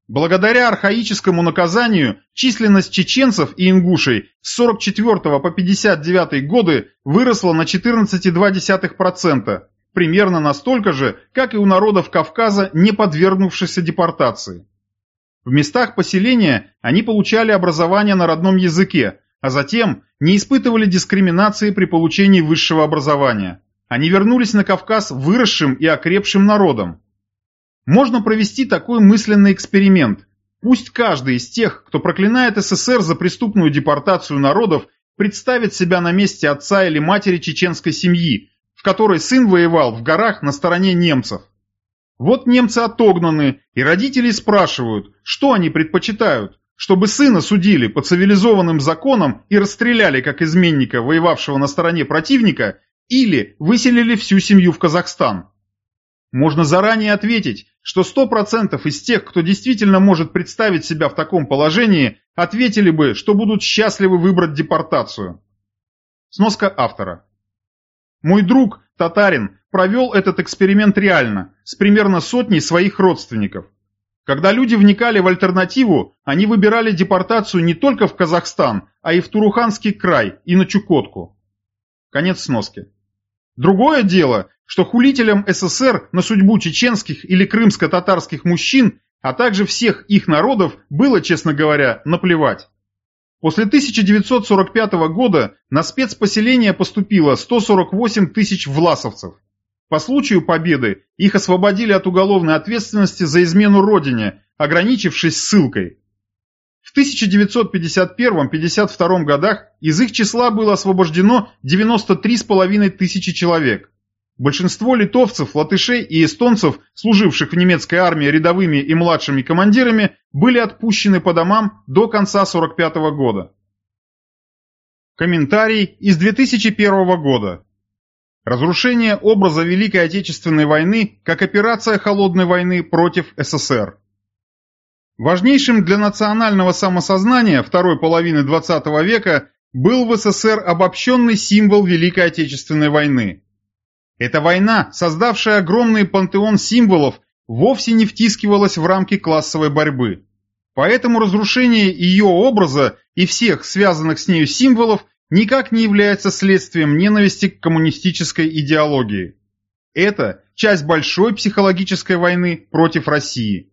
Благодаря архаическому наказанию численность чеченцев и ингушей с 44 по 59 годы выросла на 14,2%, примерно настолько же, как и у народов Кавказа, не подвергнувшихся депортации. В местах поселения они получали образование на родном языке, а затем не испытывали дискриминации при получении высшего образования. Они вернулись на Кавказ выросшим и окрепшим народом. Можно провести такой мысленный эксперимент. Пусть каждый из тех, кто проклинает СССР за преступную депортацию народов, представит себя на месте отца или матери чеченской семьи, в которой сын воевал в горах на стороне немцев. Вот немцы отогнаны, и родители спрашивают, что они предпочитают, чтобы сына судили по цивилизованным законам и расстреляли как изменника, воевавшего на стороне противника, или выселили всю семью в Казахстан. Можно заранее ответить, что 100% из тех, кто действительно может представить себя в таком положении, ответили бы, что будут счастливы выбрать депортацию. Сноска автора. Мой друг, татарин, провел этот эксперимент реально, с примерно сотней своих родственников. Когда люди вникали в альтернативу, они выбирали депортацию не только в Казахстан, а и в Туруханский край, и на Чукотку. Конец сноски. Другое дело, что хулителям СССР на судьбу чеченских или крымско-татарских мужчин, а также всех их народов, было, честно говоря, наплевать. После 1945 года на спецпоселение поступило 148 тысяч власовцев. По случаю победы их освободили от уголовной ответственности за измену родине, ограничившись ссылкой. В 1951-52 годах из их числа было освобождено 93,5 тысячи человек. Большинство литовцев, латышей и эстонцев, служивших в немецкой армии рядовыми и младшими командирами, были отпущены по домам до конца 1945 года. Комментарий из 2001 года. Разрушение образа Великой Отечественной войны как операция холодной войны против СССР. Важнейшим для национального самосознания второй половины XX века был в СССР обобщенный символ Великой Отечественной войны. Эта война, создавшая огромный пантеон символов, вовсе не втискивалась в рамки классовой борьбы. Поэтому разрушение ее образа и всех связанных с нею символов никак не является следствием ненависти к коммунистической идеологии. Это часть большой психологической войны против России.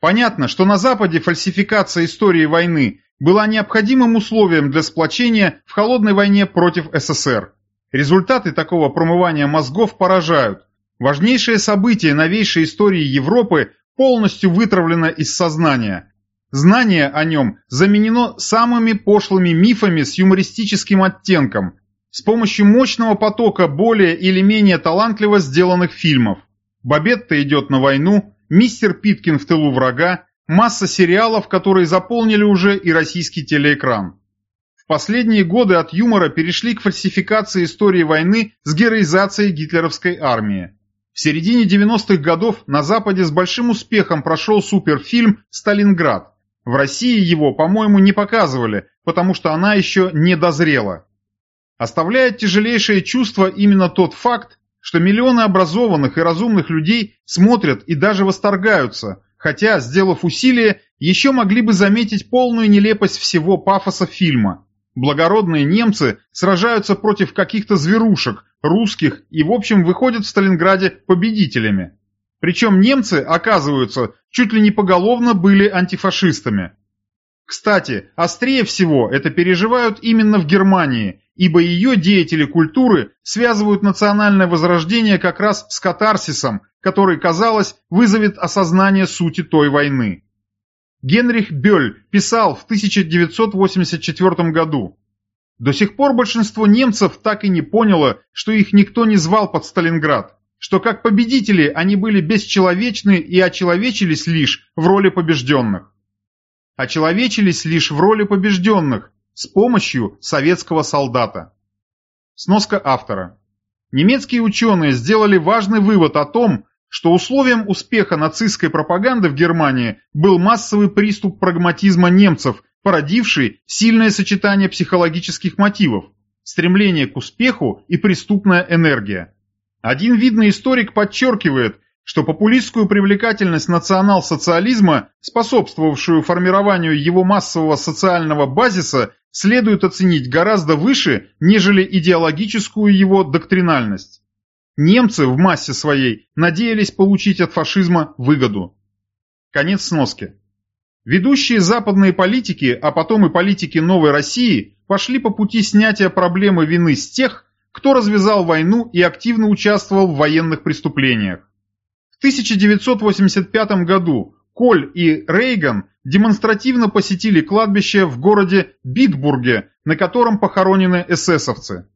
Понятно, что на Западе фальсификация истории войны была необходимым условием для сплочения в холодной войне против СССР. Результаты такого промывания мозгов поражают. Важнейшее событие новейшей истории Европы полностью вытравлено из сознания. Знание о нем заменено самыми пошлыми мифами с юмористическим оттенком, с помощью мощного потока более или менее талантливо сделанных фильмов. Бабетта идет на войну, «Мистер Питкин в тылу врага», масса сериалов, которые заполнили уже и российский телеэкран. Последние годы от юмора перешли к фальсификации истории войны с героизацией гитлеровской армии. В середине 90-х годов на Западе с большим успехом прошел суперфильм «Сталинград». В России его, по-моему, не показывали, потому что она еще не дозрела. Оставляет тяжелейшее чувство именно тот факт, что миллионы образованных и разумных людей смотрят и даже восторгаются, хотя, сделав усилие, еще могли бы заметить полную нелепость всего пафоса фильма. Благородные немцы сражаются против каких-то зверушек, русских, и в общем выходят в Сталинграде победителями. Причем немцы, оказывается, чуть ли не поголовно были антифашистами. Кстати, острее всего это переживают именно в Германии, ибо ее деятели культуры связывают национальное возрождение как раз с катарсисом, который, казалось, вызовет осознание сути той войны. Генрих Бёль писал в 1984 году «До сих пор большинство немцев так и не поняло, что их никто не звал под Сталинград, что как победители они были бесчеловечны и очеловечились лишь в роли побежденных. Очеловечились лишь в роли побежденных, с помощью советского солдата. Сноска автора. Немецкие ученые сделали важный вывод о том, что условием успеха нацистской пропаганды в Германии был массовый приступ прагматизма немцев, породивший сильное сочетание психологических мотивов, стремление к успеху и преступная энергия. Один видный историк подчеркивает, что популистскую привлекательность национал-социализма, способствовавшую формированию его массового социального базиса, следует оценить гораздо выше, нежели идеологическую его доктринальность. Немцы в массе своей надеялись получить от фашизма выгоду. Конец сноски. Ведущие западные политики, а потом и политики Новой России, пошли по пути снятия проблемы вины с тех, кто развязал войну и активно участвовал в военных преступлениях. В 1985 году Коль и Рейган демонстративно посетили кладбище в городе Битбурге, на котором похоронены эсэсовцы.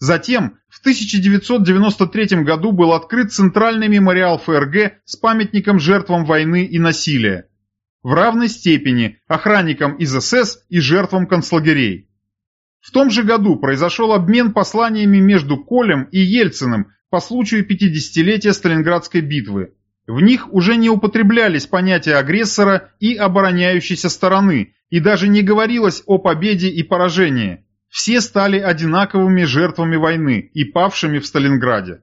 Затем, в 1993 году был открыт Центральный мемориал ФРГ с памятником жертвам войны и насилия. В равной степени охранникам из СС и жертвам концлагерей. В том же году произошел обмен посланиями между Колем и Ельциным по случаю 50-летия Сталинградской битвы. В них уже не употреблялись понятия агрессора и обороняющейся стороны, и даже не говорилось о победе и поражении. Все стали одинаковыми жертвами войны и павшими в Сталинграде.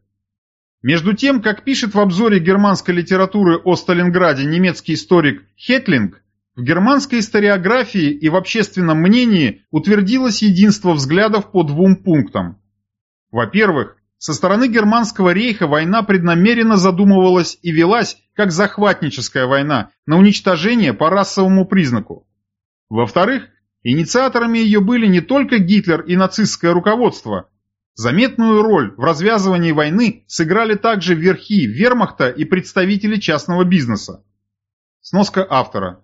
Между тем, как пишет в обзоре германской литературы о Сталинграде немецкий историк Хетлинг, в германской историографии и в общественном мнении утвердилось единство взглядов по двум пунктам. Во-первых, со стороны Германского рейха война преднамеренно задумывалась и велась как захватническая война на уничтожение по расовому признаку. Во-вторых, инициаторами ее были не только Гитлер и нацистское руководство. Заметную роль в развязывании войны сыграли также верхи вермахта и представители частного бизнеса. Сноска автора.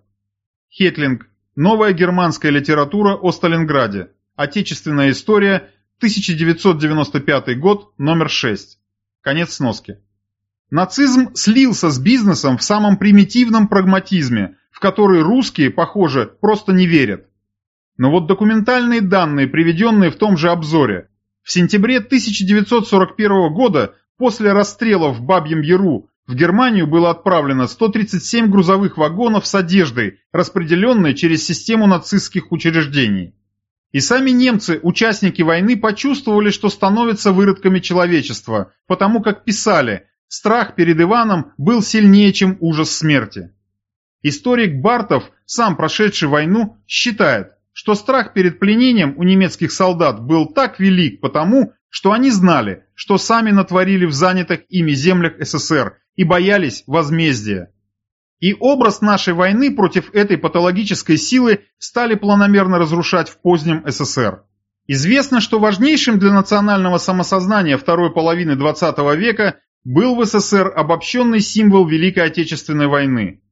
Хетлинг. Новая германская литература о Сталинграде. Отечественная история. 1995 год. Номер 6. Конец сноски. Нацизм слился с бизнесом в самом примитивном прагматизме, в который русские, похоже, просто не верят. Но вот документальные данные, приведенные в том же обзоре. В сентябре 1941 года, после расстрела в Бабьем Яру, в Германию было отправлено 137 грузовых вагонов с одеждой, распределенной через систему нацистских учреждений. И сами немцы, участники войны, почувствовали, что становятся выродками человечества, потому как писали «страх перед Иваном был сильнее, чем ужас смерти». Историк Бартов, сам прошедший войну, считает, что страх перед пленением у немецких солдат был так велик потому, что они знали, что сами натворили в занятых ими землях СССР и боялись возмездия. И образ нашей войны против этой патологической силы стали планомерно разрушать в позднем СССР. Известно, что важнейшим для национального самосознания второй половины XX века был в СССР обобщенный символ Великой Отечественной войны.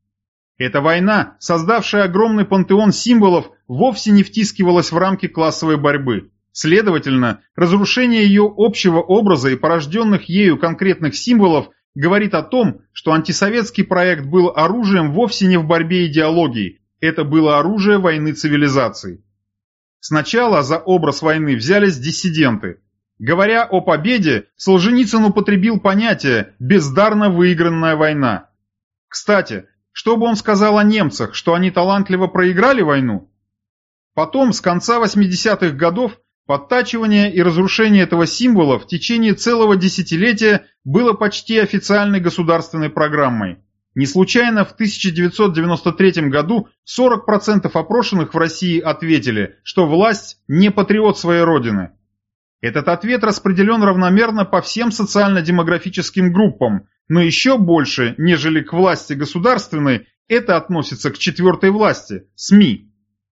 Эта война, создавшая огромный пантеон символов, вовсе не втискивалась в рамки классовой борьбы. Следовательно, разрушение ее общего образа и порожденных ею конкретных символов говорит о том, что антисоветский проект был оружием вовсе не в борьбе идеологий, это было оружие войны цивилизаций. Сначала за образ войны взялись диссиденты. Говоря о победе, Солженицын употребил понятие «бездарно выигранная война». Кстати, что бы он сказал о немцах, что они талантливо проиграли войну? Потом, с конца 80-х годов, подтачивание и разрушение этого символа в течение целого десятилетия было почти официальной государственной программой. Не случайно в 1993 году 40% опрошенных в России ответили, что власть не патриот своей родины. Этот ответ распределен равномерно по всем социально-демографическим группам, но еще больше, нежели к власти государственной, это относится к четвертой власти – СМИ.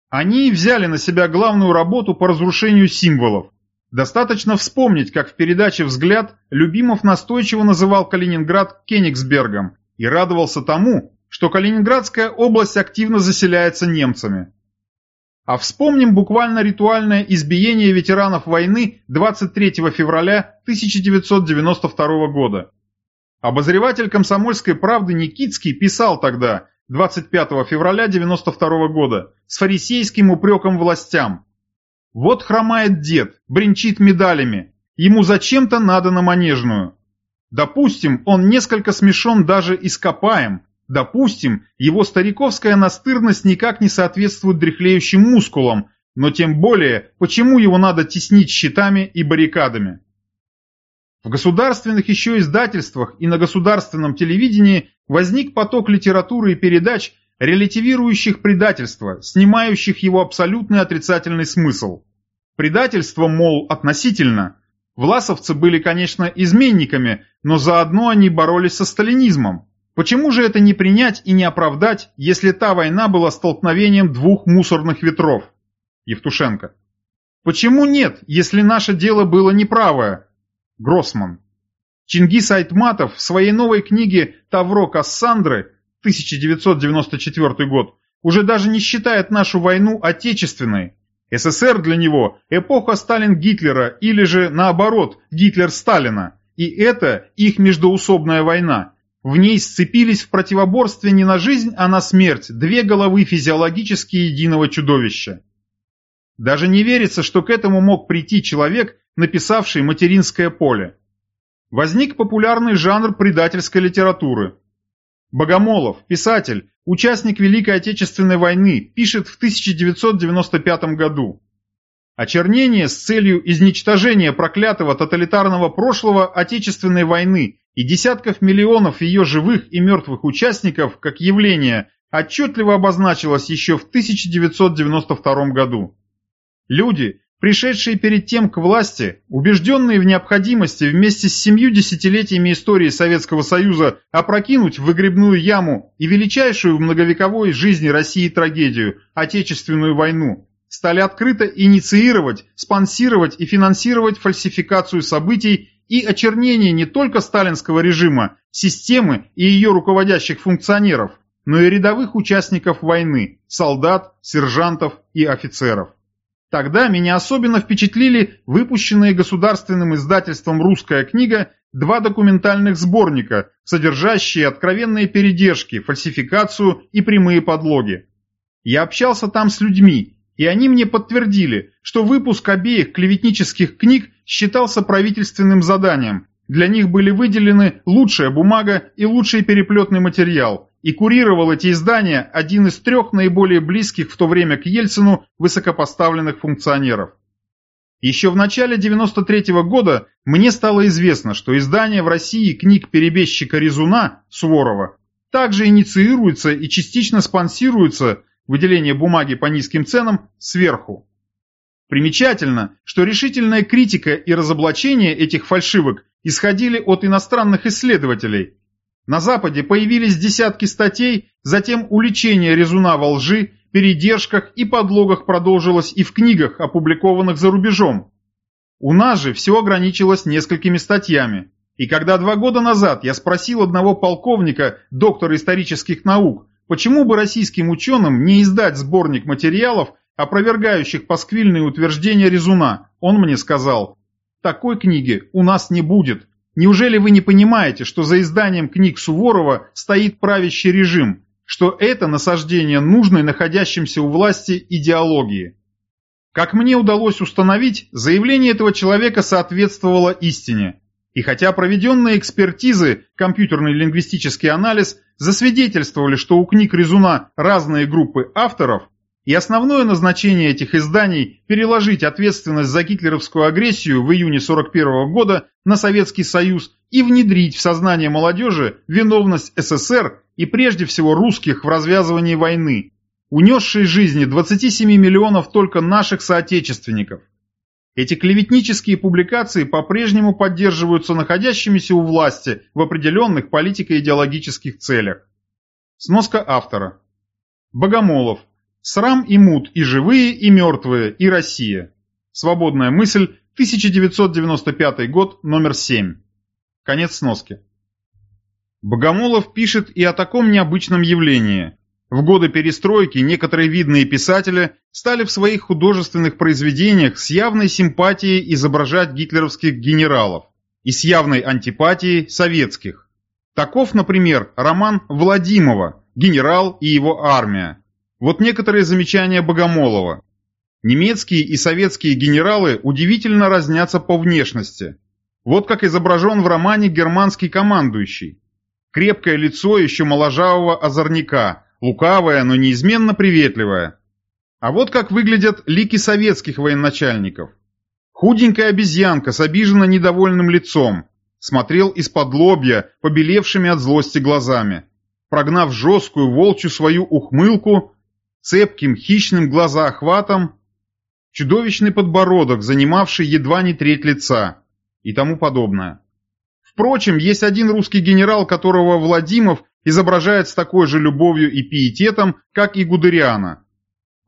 Они взяли на себя главную работу по разрушению символов. Достаточно вспомнить, как в передаче «Взгляд» Любимов настойчиво называл Калининград Кенигсбергом и радовался тому, что Калининградская область активно заселяется немцами. А вспомним буквально ритуальное избиение ветеранов войны 23 февраля 1992 года. Обозреватель «Комсомольской правды» Никитский писал тогда, 25 февраля 1992 года, с фарисейским упреком властям. Вот хромает дед, бренчит медалями, ему зачем-то надо на манежную. Допустим, он несколько смешон даже ископаем, допустим, его стариковская настырность никак не соответствует дряхлеющим мускулам, но тем более, почему его надо теснить щитами и баррикадами. В государственных еще издательствах и на государственном телевидении возник поток литературы и передач, релятивирующих предательство, снимающих его абсолютный отрицательный смысл. Предательство, мол, относительно. Власовцы были, конечно, изменниками, но заодно они боролись со сталинизмом. Почему же это не принять и не оправдать, если та война была столкновением двух мусорных ветров? Евтушенко. Почему нет, если наше дело было неправое, Гроссман. Чингис Айтматов в своей новой книге «Тавро Кассандры» 1994 год уже даже не считает нашу войну отечественной. СССР для него – эпоха Сталин-Гитлера или же, наоборот, Гитлер-Сталина. И это их междоусобная война. В ней сцепились в противоборстве не на жизнь, а на смерть две головы физиологически единого чудовища. Даже не верится, что к этому мог прийти человек, написавший «Материнское поле». Возник популярный жанр предательской литературы. Богомолов, писатель, участник Великой Отечественной войны, пишет в 1995 году. Очернение с целью изничтожения проклятого тоталитарного прошлого Отечественной войны и десятков миллионов ее живых и мертвых участников как явление отчетливо обозначилось еще в 1992 году. Люди, пришедшие перед тем к власти, убежденные в необходимости вместе с семью десятилетиями истории Советского Союза опрокинуть выгребную яму и величайшую в многовековой жизни России трагедию – Отечественную войну, стали открыто инициировать, спонсировать и финансировать фальсификацию событий и очернение не только сталинского режима, системы и ее руководящих функционеров, но и рядовых участников войны – солдат, сержантов и офицеров. Тогда меня особенно впечатлили выпущенные государственным издательством «Русская книга» два документальных сборника, содержащие откровенные передержки, фальсификацию и прямые подлоги. Я общался там с людьми, и они мне подтвердили, что выпуск обеих клеветнических книг считался правительственным заданием. Для них были выделены лучшая бумага и лучший переплетный материал, и курировал эти издания один из трех наиболее близких в то время к Ельцину высокопоставленных функционеров. Еще в начале 93 -го года мне стало известно, что издание в России книг перебежчика Резуна Суворова также инициируется и частично спонсируется выделение бумаги по низким ценам сверху. Примечательно, что решительная критика и разоблачение этих фальшивок исходили от иностранных исследователей, на Западе появились десятки статей, затем уличение резуна во лжи, передержках и подлогах продолжилось и в книгах, опубликованных за рубежом. У нас же все ограничилось несколькими статьями. И когда два года назад я спросил одного полковника, доктора исторических наук, почему бы российским ученым не издать сборник материалов, опровергающих пасквильные утверждения Резуна, он мне сказал, такой книги у нас не будет, Неужели вы не понимаете, что за изданием книг Суворова стоит правящий режим, что это насаждение нужной находящимся у власти идеологии? Как мне удалось установить, заявление этого человека соответствовало истине. И хотя проведенные экспертизы, компьютерный лингвистический анализ, засвидетельствовали, что у книг Резуна разные группы авторов, и основное назначение этих изданий – переложить ответственность за гитлеровскую агрессию в июне 1941 года на Советский Союз и внедрить в сознание молодежи виновность СССР и прежде всего русских в развязывании войны, унесшей жизни 27 миллионов только наших соотечественников. Эти клеветнические публикации по-прежнему поддерживаются находящимися у власти в определенных политико-идеологических целях. Сноска автора. Богомолов, Срам и мут и живые, и мертвые, и Россия. Свободная мысль, 1995 год, номер 7. Конец сноски. Богомолов пишет и о таком необычном явлении. В годы перестройки некоторые видные писатели стали в своих художественных произведениях с явной симпатией изображать гитлеровских генералов и с явной антипатией советских. Таков, например, роман Владимова «Генерал и его армия», вот некоторые замечания Богомолова. Немецкие и советские генералы удивительно разнятся по внешности. Вот как изображен в романе германский командующий. Крепкое лицо еще моложавого озорника, лукавое, но неизменно приветливое. А вот как выглядят лики советских военачальников. Худенькая обезьянка с обиженно недовольным лицом. Смотрел из-под лобья, побелевшими от злости глазами. Прогнав жесткую волчью свою ухмылку, цепким хищным глазоохватом, чудовищный подбородок, занимавший едва не треть лица и тому подобное. Впрочем, есть один русский генерал, которого Владимов изображает с такой же любовью и пиететом, как и Гудериана.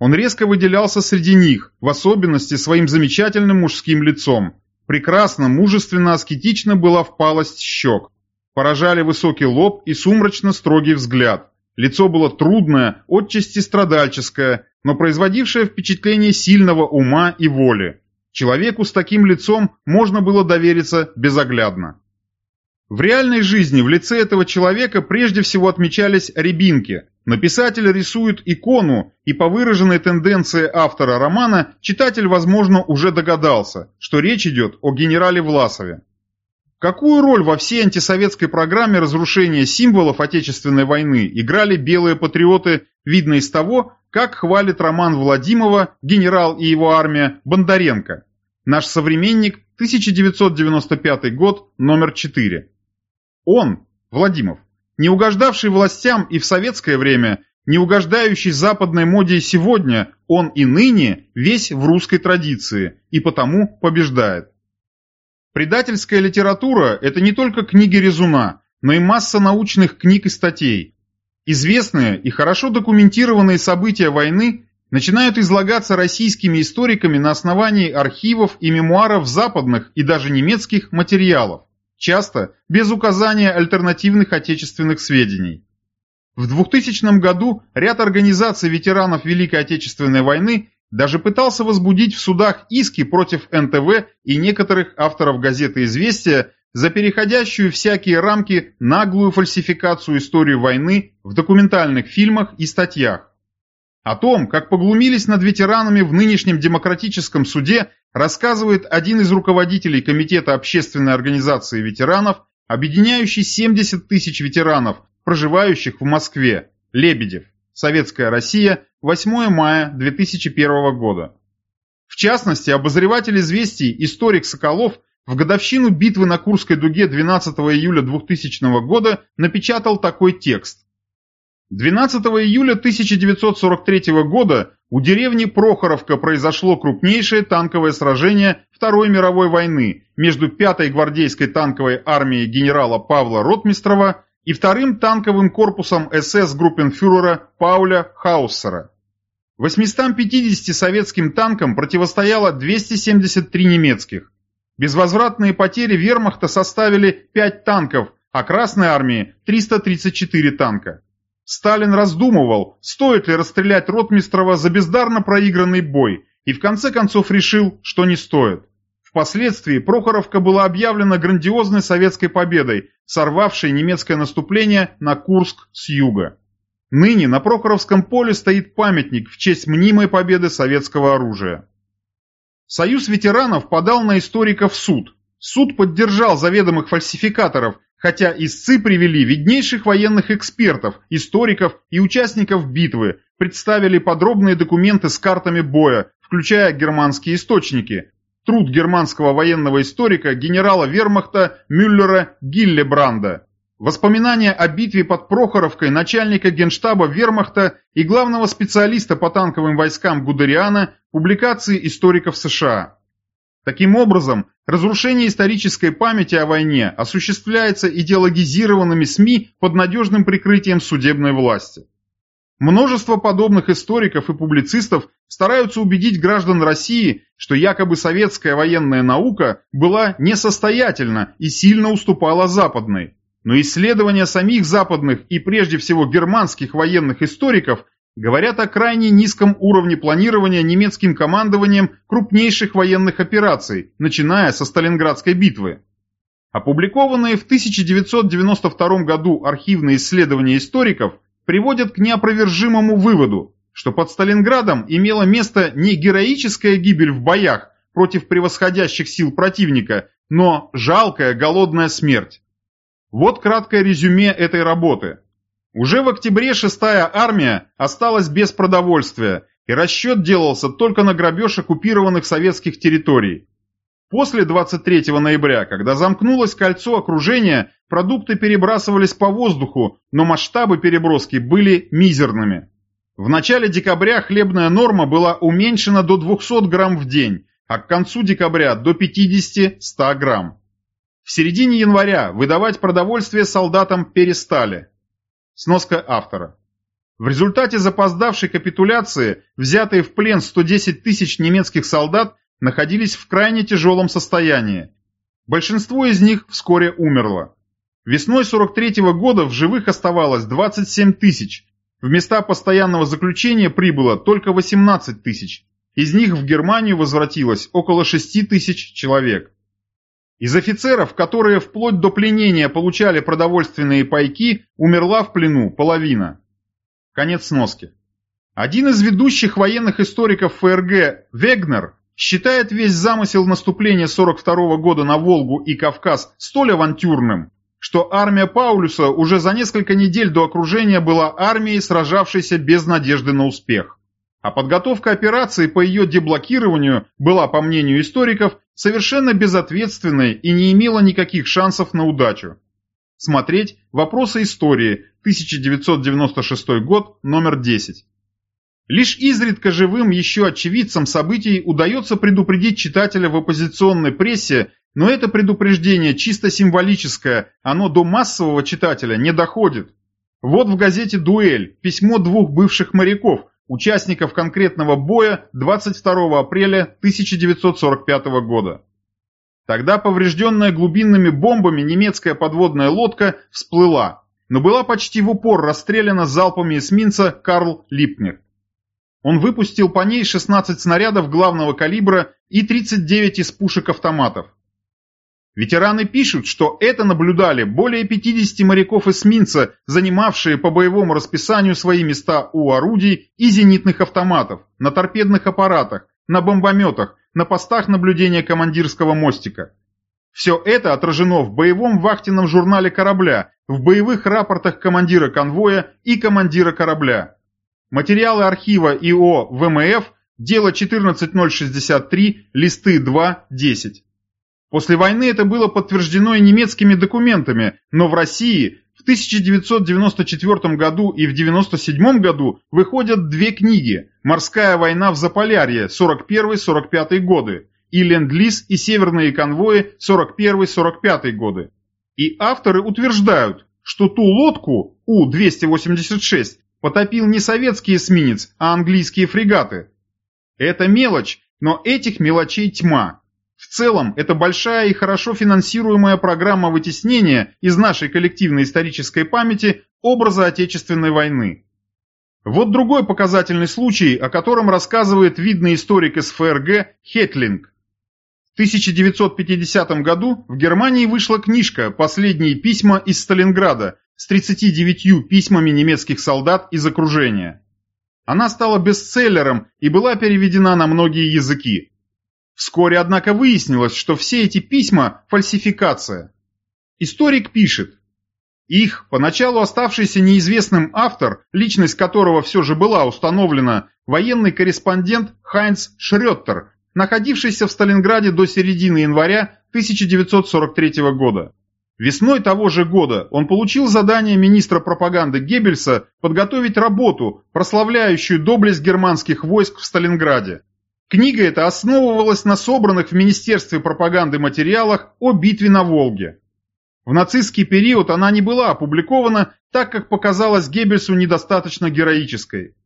Он резко выделялся среди них, в особенности своим замечательным мужским лицом. Прекрасно, мужественно, аскетично была впалость щек. Поражали высокий лоб и сумрачно строгий взгляд Лицо было трудное, отчасти страдальческое, но производившее впечатление сильного ума и воли. Человеку с таким лицом можно было довериться безоглядно. В реальной жизни в лице этого человека прежде всего отмечались рябинки, но писатель рисует икону, и по выраженной тенденции автора романа читатель, возможно, уже догадался, что речь идет о генерале Власове. Какую роль во всей антисоветской программе разрушения символов Отечественной войны играли белые патриоты, видно из того, как хвалит роман Владимова «Генерал и его армия» Бондаренко. Наш современник, 1995 год, номер 4. Он, Владимов, не угождавший властям и в советское время, не угождающий западной моде сегодня, он и ныне весь в русской традиции, и потому побеждает. Предательская литература – это не только книги Резуна, но и масса научных книг и статей. Известные и хорошо документированные события войны начинают излагаться российскими историками на основании архивов и мемуаров западных и даже немецких материалов часто без указания альтернативных отечественных сведений. В 2000 году ряд организаций ветеранов Великой Отечественной войны даже пытался возбудить в судах иски против НТВ и некоторых авторов газеты «Известия» за переходящую всякие рамки наглую фальсификацию истории войны в документальных фильмах и статьях. О том, как поглумились над ветеранами в нынешнем демократическом суде, рассказывает один из руководителей Комитета общественной организации ветеранов, объединяющий 70 тысяч ветеранов, проживающих в Москве, Лебедев, Советская Россия, 8 мая 2001 года. В частности, обозреватель известий, историк Соколов, в годовщину битвы на Курской дуге 12 июля 2000 года напечатал такой текст. 12 июля 1943 года у деревни Прохоровка произошло крупнейшее танковое сражение Второй мировой войны между 5-й гвардейской танковой армией генерала Павла Ротмистрова и вторым танковым корпусом СС группенфюрера Пауля Хауссера. 850 советским танкам противостояло 273 немецких. Безвозвратные потери вермахта составили 5 танков, а Красной армии 334 танка. Сталин раздумывал, стоит ли расстрелять Ротмистрова за бездарно проигранный бой, и в конце концов решил, что не стоит. Впоследствии Прохоровка была объявлена грандиозной советской победой, сорвавшей немецкое наступление на Курск с юга. Ныне на Прохоровском поле стоит памятник в честь мнимой победы советского оружия. Союз ветеранов подал на историков суд. Суд поддержал заведомых фальсификаторов, хотя истцы привели виднейших военных экспертов, историков и участников битвы, представили подробные документы с картами боя, включая германские источники. Труд германского военного историка генерала вермахта Мюллера Гиллебранда. Воспоминания о битве под Прохоровкой начальника генштаба вермахта и главного специалиста по танковым войскам Гудериана, публикации историков США. Таким образом, разрушение исторической памяти о войне осуществляется идеологизированными СМИ под надежным прикрытием судебной власти. Множество подобных историков и публицистов стараются убедить граждан России, что якобы советская военная наука была несостоятельна и сильно уступала западной. Но исследования самих западных и прежде всего германских военных историков говорят о крайне низком уровне планирования немецким командованием крупнейших военных операций, начиная со Сталинградской битвы. Опубликованные в 1992 году архивные исследования историков приводят к неопровержимому выводу, что под Сталинградом имела место не героическая гибель в боях против превосходящих сил противника, но жалкая голодная смерть. Вот краткое резюме этой работы – уже в октябре шестая армия осталась без продовольствия, и расчет делался только на грабеж оккупированных советских территорий. После 23 ноября, когда замкнулось кольцо окружения, продукты перебрасывались по воздуху, но масштабы переброски были мизерными. В начале декабря хлебная норма была уменьшена до 200 грамм в день, а к концу декабря до 50-100 грамм. В середине января выдавать продовольствие солдатам перестали. Сноска автора. В результате запоздавшей капитуляции взятые в плен 110 тысяч немецких солдат находились в крайне тяжелом состоянии. Большинство из них вскоре умерло. Весной 43 -го года в живых оставалось 27 тысяч, В места постоянного заключения прибыло только 18 тысяч. Из них в Германию возвратилось около 6 тысяч человек. Из офицеров, которые вплоть до пленения получали продовольственные пайки, умерла в плену половина. Конец сноски. Один из ведущих военных историков ФРГ, Вегнер, считает весь замысел наступления 42 года на Волгу и Кавказ столь авантюрным, что армия Паулюса уже за несколько недель до окружения была армией, сражавшейся без надежды на успех. А подготовка операции по ее деблокированию была, по мнению историков, совершенно безответственной и не имела никаких шансов на удачу. Смотреть «Вопросы истории», 1996 год, номер 10. Лишь изредка живым еще очевидцам событий удается предупредить читателя в оппозиционной прессе, но это предупреждение чисто символическое, оно до массового читателя не доходит. Вот в газете «Дуэль» письмо двух бывших моряков, участников конкретного боя 22 апреля 1945 года. Тогда поврежденная глубинными бомбами немецкая подводная лодка всплыла, но была почти в упор расстреляна залпами эсминца Карл Липнер. Он выпустил по ней 16 снарядов главного калибра и 39 из пушек автоматов. Ветераны пишут, что это наблюдали более 50 моряков-эсминца, занимавшие по боевому расписанию свои места у орудий и зенитных автоматов, на торпедных аппаратах, на бомбометах, на постах наблюдения командирского мостика. Все это отражено в боевом вахтенном журнале корабля, в боевых рапортах командира конвоя и командира корабля. Материалы архива ИО ВМФ, дело 14063, листы 2-10. После войны это было подтверждено и немецкими документами, но в России в 1994 году и в 1997 году выходят две книги «Морская война в Заполярье» 41-45 годы и «Ленд-лиз и северные конвои» 41-45 годы. И авторы утверждают, что ту лодку У-286 потопил не советский эсминец, а английские фрегаты. Это мелочь, но этих мелочей тьма. В целом, это большая и хорошо финансируемая программа вытеснения из нашей коллективной исторической памяти образа Отечественной войны. Вот другой показательный случай, о котором рассказывает видный историк из ФРГ Хетлинг. В 1950 году в Германии вышла книжка «Последние письма из Сталинграда» с 39 письмами немецких солдат из окружения. Она стала бестселлером и была переведена на многие языки. Вскоре, однако, выяснилось, что все эти письма – фальсификация. Историк пишет, их, поначалу оставшийся неизвестным автор, личность которого все же была установлена, военный корреспондент Хайнц Шрёттер, находившийся в Сталинграде до середины января 1943 года. Весной того же года он получил задание министра пропаганды Геббельса подготовить работу, прославляющую доблесть германских войск в Сталинграде. Книга эта основывалась на собранных в Министерстве пропаганды материалах о битве на Волге. В нацистский период она не была опубликована, так как показалась Геббельсу недостаточно героической.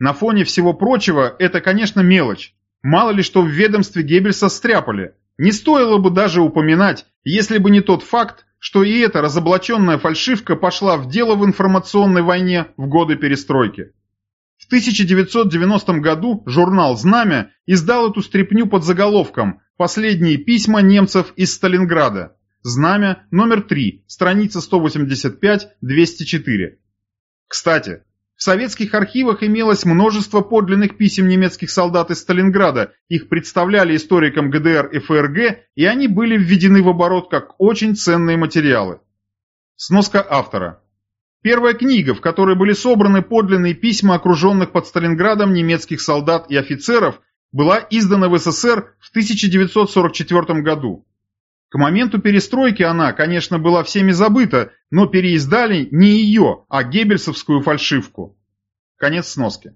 На фоне всего прочего, это, конечно, мелочь. Мало ли что в ведомстве Геббельса стряпали. Не стоило бы даже упоминать, если бы не тот факт, что и эта разоблаченная фальшивка пошла в дело в информационной войне в годы перестройки. В 1990 году журнал «Знамя» издал эту стряпню под заголовком «Последние письма немцев из Сталинграда». Знамя, номер 3, страница 185-204. Кстати, в советских архивах имелось множество подлинных писем немецких солдат из Сталинграда, их представляли историкам ГДР и ФРГ, и они были введены в оборот как очень ценные материалы. Сноска автора. Первая книга, в которой были собраны подлинные письма окруженных под Сталинградом немецких солдат и офицеров, была издана в СССР в 1944 году. К моменту перестройки она, конечно, была всеми забыта, но переиздали не ее, а геббельсовскую фальшивку. Конец сноски.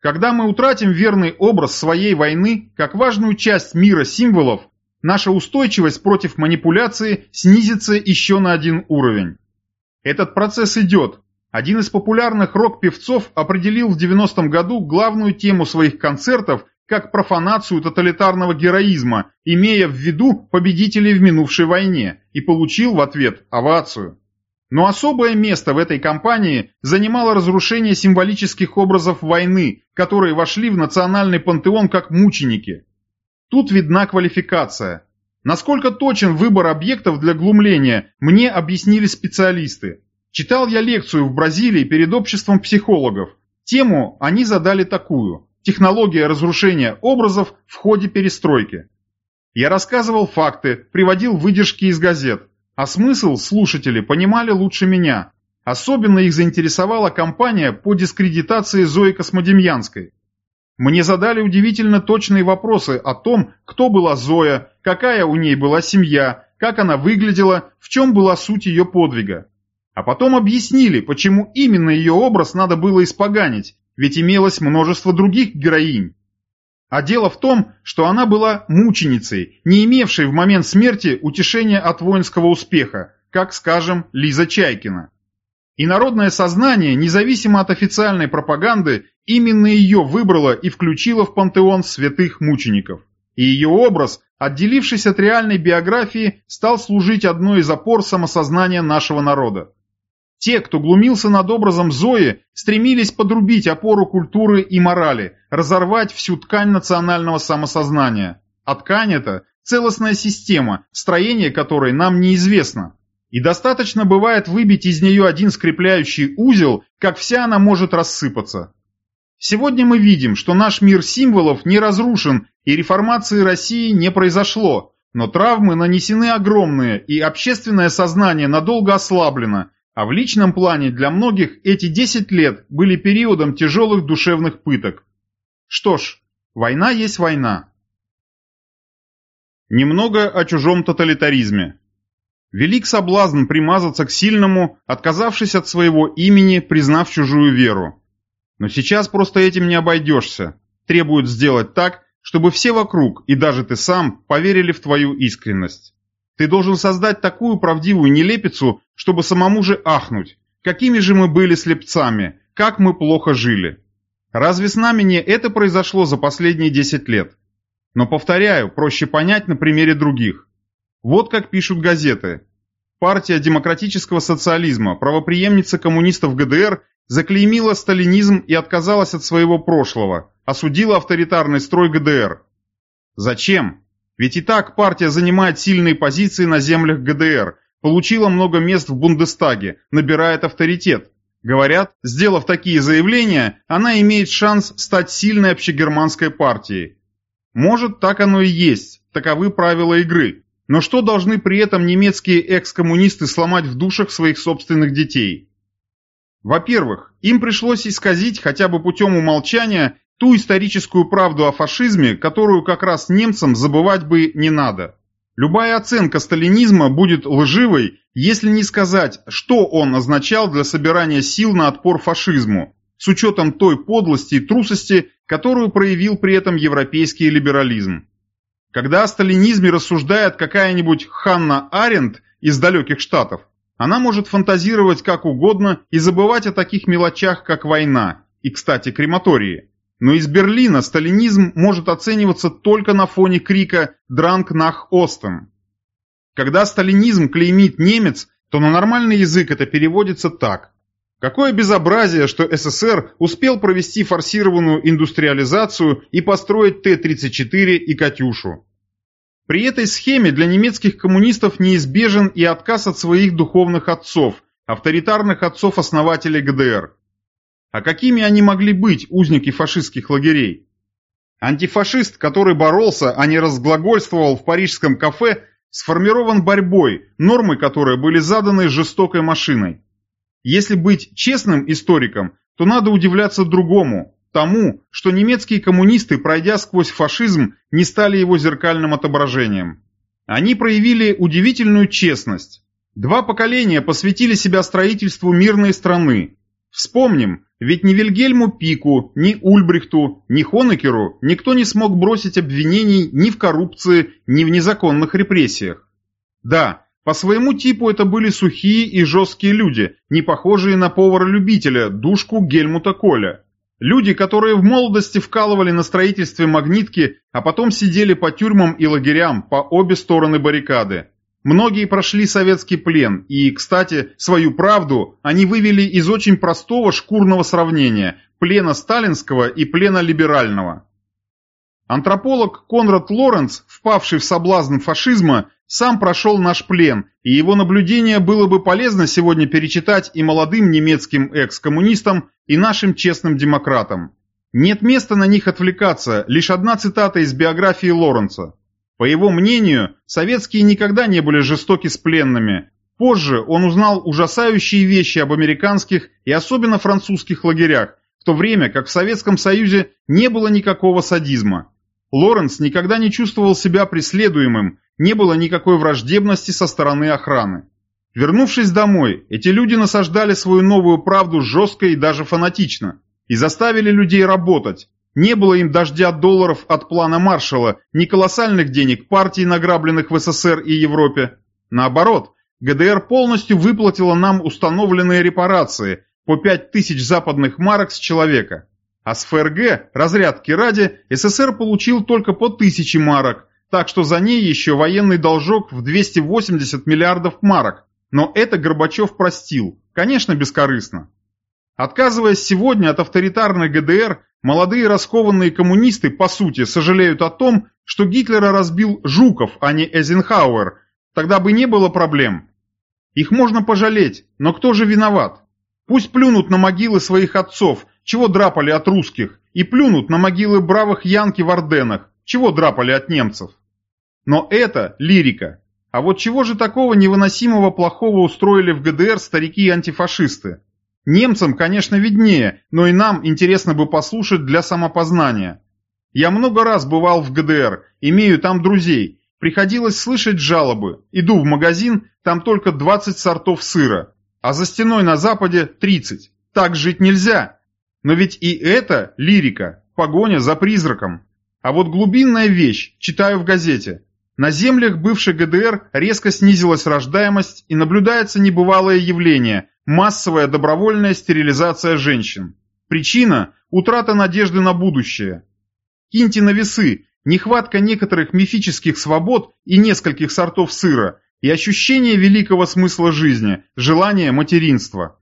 Когда мы утратим верный образ своей войны, как важную часть мира символов, наша устойчивость против манипуляции снизится еще на один уровень. Этот процесс идет. Один из популярных рок-певцов определил в 90-м году главную тему своих концертов как профанацию тоталитарного героизма, имея в виду победителей в минувшей войне, и получил в ответ овацию. Но особое место в этой кампании занимало разрушение символических образов войны, которые вошли в национальный пантеон как мученики. Тут видна квалификация. Насколько точен выбор объектов для глумления, мне объяснили специалисты. Читал я лекцию в Бразилии перед обществом психологов. Тему они задали такую – технология разрушения образов в ходе перестройки. Я рассказывал факты, приводил выдержки из газет, а смысл слушатели понимали лучше меня. Особенно их заинтересовала кампания по дискредитации Зои Космодемьянской. Мне задали удивительно точные вопросы о том, кто была Зоя, какая у ней была семья, как она выглядела, в чем была суть ее подвига. А потом объяснили, почему именно ее образ надо было испоганить, ведь имелось множество других героинь. А дело в том, что она была мученицей, не имевшей в момент смерти утешения от воинского успеха, как, скажем, Лиза Чайкина. И народное сознание, независимо от официальной пропаганды, именно ее выбрало и включило в пантеон святых мучеников. И ее образ, отделившись от реальной биографии, стал служить одной из опор самосознания нашего народа. Те, кто глумился над образом Зои, стремились подрубить опору культуры и морали, разорвать всю ткань национального самосознания. А ткань это – целостная система, строение которой нам неизвестно. И достаточно бывает выбить из нее один скрепляющий узел, как вся она может рассыпаться. Сегодня мы видим, что наш мир символов не разрушен и реформации России не произошло, но травмы нанесены огромные и общественное сознание надолго ослаблено, а в личном плане для многих эти 10 лет были периодом тяжелых душевных пыток. Что ж, война есть война. Немного о чужом тоталитаризме. Велик соблазн примазаться к сильному, отказавшись от своего имени, признав чужую веру. Но сейчас просто этим не обойдешься. Требуют сделать так, чтобы все вокруг, и даже ты сам, поверили в твою искренность. Ты должен создать такую правдивую нелепицу, чтобы самому же ахнуть. Какими же мы были слепцами, как мы плохо жили. Разве с нами не это произошло за последние 10 лет? Но повторяю, проще понять на примере других. Вот как пишут газеты. Партия демократического социализма, правоприемница коммунистов ГДР, заклеймила сталинизм и отказалась от своего прошлого, осудила авторитарный строй ГДР. Зачем? Ведь и так партия занимает сильные позиции на землях ГДР, получила много мест в Бундестаге, набирает авторитет. Говорят, сделав такие заявления, она имеет шанс стать сильной общегерманской партией. Может, так оно и есть, таковы правила игры. Но что должны при этом немецкие экс-коммунисты сломать в душах своих собственных детей? Во-первых, им пришлось исказить хотя бы путем умолчания ту историческую правду о фашизме, которую как раз немцам забывать бы не надо. Любая оценка сталинизма будет лживой, если не сказать, что он означал для собирания сил на отпор фашизму, с учетом той подлости и трусости, которую проявил при этом европейский либерализм. Когда о сталинизме рассуждает какая-нибудь Ханна Аренд из далеких штатов, она может фантазировать как угодно и забывать о таких мелочах, как война и, кстати, крематории. Но из Берлина сталинизм может оцениваться только на фоне крика «Дранг нах Остен». Когда сталинизм клеймит немец, то на нормальный язык это переводится так. Какое безобразие, что СССР успел провести форсированную индустриализацию и построить Т-34 и «Катюшу». При этой схеме для немецких коммунистов неизбежен и отказ от своих духовных отцов, авторитарных отцов-основателей ГДР. А какими они могли быть, узники фашистских лагерей? Антифашист, который боролся, а не разглагольствовал в парижском кафе, сформирован борьбой, нормы которой были заданы жестокой машиной. Если быть честным историком, то надо удивляться другому, тому, что немецкие коммунисты, пройдя сквозь фашизм, не стали его зеркальным отображением. Они проявили удивительную честность. Два поколения посвятили себя строительству мирной страны. Вспомним, ведь ни Вильгельму Пику, ни Ульбрихту, ни Хонекеру никто не смог бросить обвинений ни в коррупции, ни в незаконных репрессиях. Да, по своему типу это были сухие и жесткие люди, не похожие на повара-любителя, душку Гельмута Коля. Люди, которые в молодости вкалывали на строительстве магнитки, а потом сидели по тюрьмам и лагерям по обе стороны баррикады. Многие прошли советский плен, и, кстати, свою правду они вывели из очень простого шкурного сравнения – плена сталинского и плена либерального. Антрополог Конрад Лоренц, впавший в соблазн фашизма, сам прошел наш плен, и его наблюдение было бы полезно сегодня перечитать и молодым немецким экс-коммунистам, и нашим честным демократам. Нет места на них отвлекаться, лишь одна цитата из биографии Лоренца. По его мнению, советские никогда не были жестоки с пленными. Позже он узнал ужасающие вещи об американских и особенно французских лагерях, в то время как в Советском Союзе не было никакого садизма. Лоренс никогда не чувствовал себя преследуемым, не было никакой враждебности со стороны охраны. Вернувшись домой, эти люди насаждали свою новую правду жестко и даже фанатично, и заставили людей работать, не было им дождя долларов от плана Маршалла, ни колоссальных денег партий, награбленных в СССР и Европе. Наоборот, ГДР полностью выплатила нам установленные репарации по 5000 западных марок с человека. А с ФРГ, разрядки ради, СССР получил только по 1000 марок, так что за ней еще военный должок в 280 миллиардов марок. Но это Горбачев простил, конечно, бескорыстно. Отказываясь сегодня от авторитарной ГДР, молодые раскованные коммунисты, по сути, сожалеют о том, что Гитлера разбил Жуков, а не Эйзенхауэр. Тогда бы не было проблем. Их можно пожалеть, но кто же виноват? Пусть плюнут на могилы своих отцов, чего драпали от русских, и плюнут на могилы бравых янки в Орденах, чего драпали от немцев. Но это лирика. А вот чего же такого невыносимого плохого устроили в ГДР старики и антифашисты? Немцам, конечно, виднее, но и нам интересно бы послушать для самопознания. Я много раз бывал в ГДР, имею там друзей. Приходилось слышать жалобы. Иду в магазин, там только 20 сортов сыра, а за стеной на западе 30. Так жить нельзя. Но ведь и это лирика, погоня за призраком. А вот глубинная вещь, читаю в газете. На землях бывшей ГДР резко снизилась рождаемость и наблюдается небывалое явление – массовая добровольная стерилизация женщин. Причина – утрата надежды на будущее. Киньте на весы нехватка некоторых мифических свобод и нескольких сортов сыра и ощущение великого смысла жизни, желание материнства.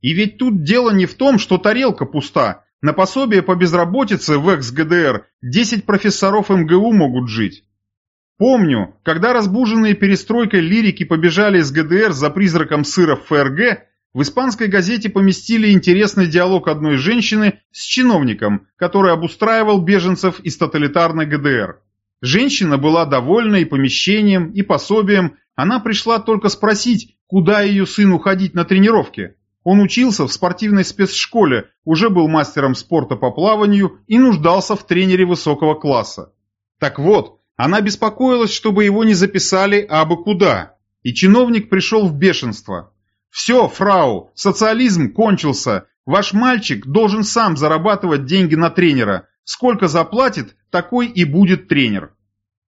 И ведь тут дело не в том, что тарелка пуста. На пособие по безработице в экс-ГДР 10 профессоров МГУ могут жить. Помню, когда разбуженные перестройкой лирики побежали из ГДР за призраком сыра в ФРГ, в испанской газете поместили интересный диалог одной женщины с чиновником, который обустраивал беженцев из тоталитарной ГДР. Женщина была довольна и помещением, и пособием, она пришла только спросить, куда ее сыну ходить на тренировки. Он учился в спортивной спецшколе, уже был мастером спорта по плаванию и нуждался в тренере высокого класса. Так вот, она беспокоилась, чтобы его не записали абы куда. И чиновник пришел в бешенство. «Все, фрау, социализм кончился. Ваш мальчик должен сам зарабатывать деньги на тренера. Сколько заплатит, такой и будет тренер».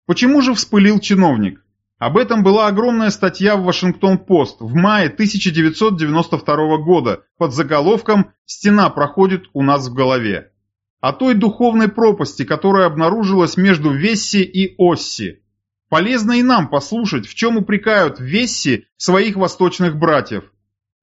Почему же вспылил чиновник? Об этом была огромная статья в Вашингтон-Пост в мае 1992 года под заголовком «Стена проходит у нас в голове» о той духовной пропасти, которая обнаружилась между Весси и Осси. Полезно и нам послушать, в чем упрекают Весси своих восточных братьев.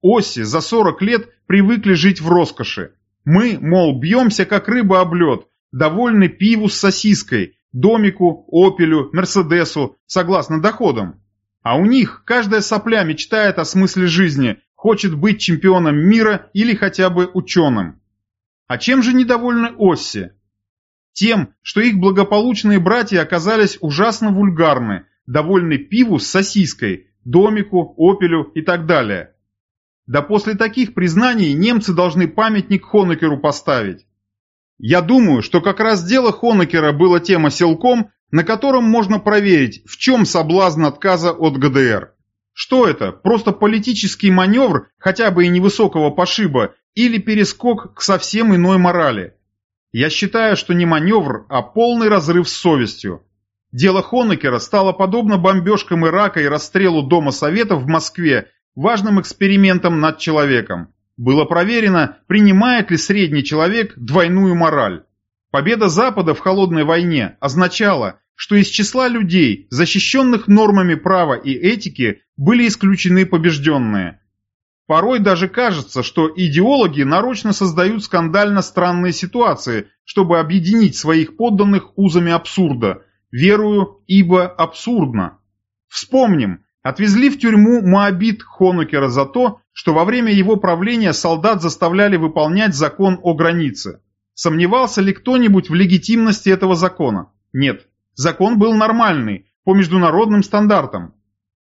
Осси за 40 лет привыкли жить в роскоши. Мы, мол, бьемся как рыба об лед, довольны пиву с сосиской, домику, опелю, мерседесу, согласно доходам. А у них каждая сопля мечтает о смысле жизни, хочет быть чемпионом мира или хотя бы ученым. А чем же недовольны Осси? Тем, что их благополучные братья оказались ужасно вульгарны, довольны пиву с сосиской, домику, опелю и так далее. Да после таких признаний немцы должны памятник Хонекеру поставить. Я думаю, что как раз дело Хонекера было тема селком, на котором можно проверить, в чем соблазн отказа от ГДР. Что это? Просто политический маневр, хотя бы и невысокого пошиба, или перескок к совсем иной морали. Я считаю, что не маневр, а полный разрыв с совестью. Дело Хонекера стало подобно бомбежкам Ирака и расстрелу Дома Советов в Москве важным экспериментом над человеком. Было проверено, принимает ли средний человек двойную мораль. Победа Запада в холодной войне означала, что из числа людей, защищенных нормами права и этики, были исключены побежденные. Порой даже кажется, что идеологи нарочно создают скандально странные ситуации, чтобы объединить своих подданных узами абсурда. Верую, ибо абсурдно. Вспомним, отвезли в тюрьму Моабит Хонукера за то, что во время его правления солдат заставляли выполнять закон о границе. Сомневался ли кто-нибудь в легитимности этого закона? Нет. Закон был нормальный, по международным стандартам.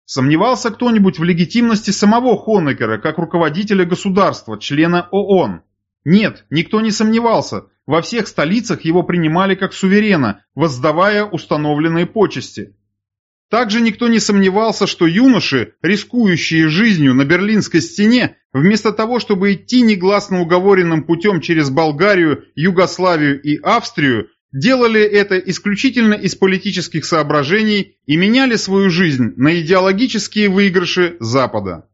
Сомневался кто-нибудь в легитимности самого Хонекера как руководителя государства, члена ООН? Нет, никто не сомневался. Во всех столицах его принимали как суверена, воздавая установленные почести. Также никто не сомневался, что юноши, рискующие жизнью на Берлинской стене, вместо того, чтобы идти негласно уговоренным путем через Болгарию, Югославию и Австрию, делали это исключительно из политических соображений и меняли свою жизнь на идеологические выигрыши Запада.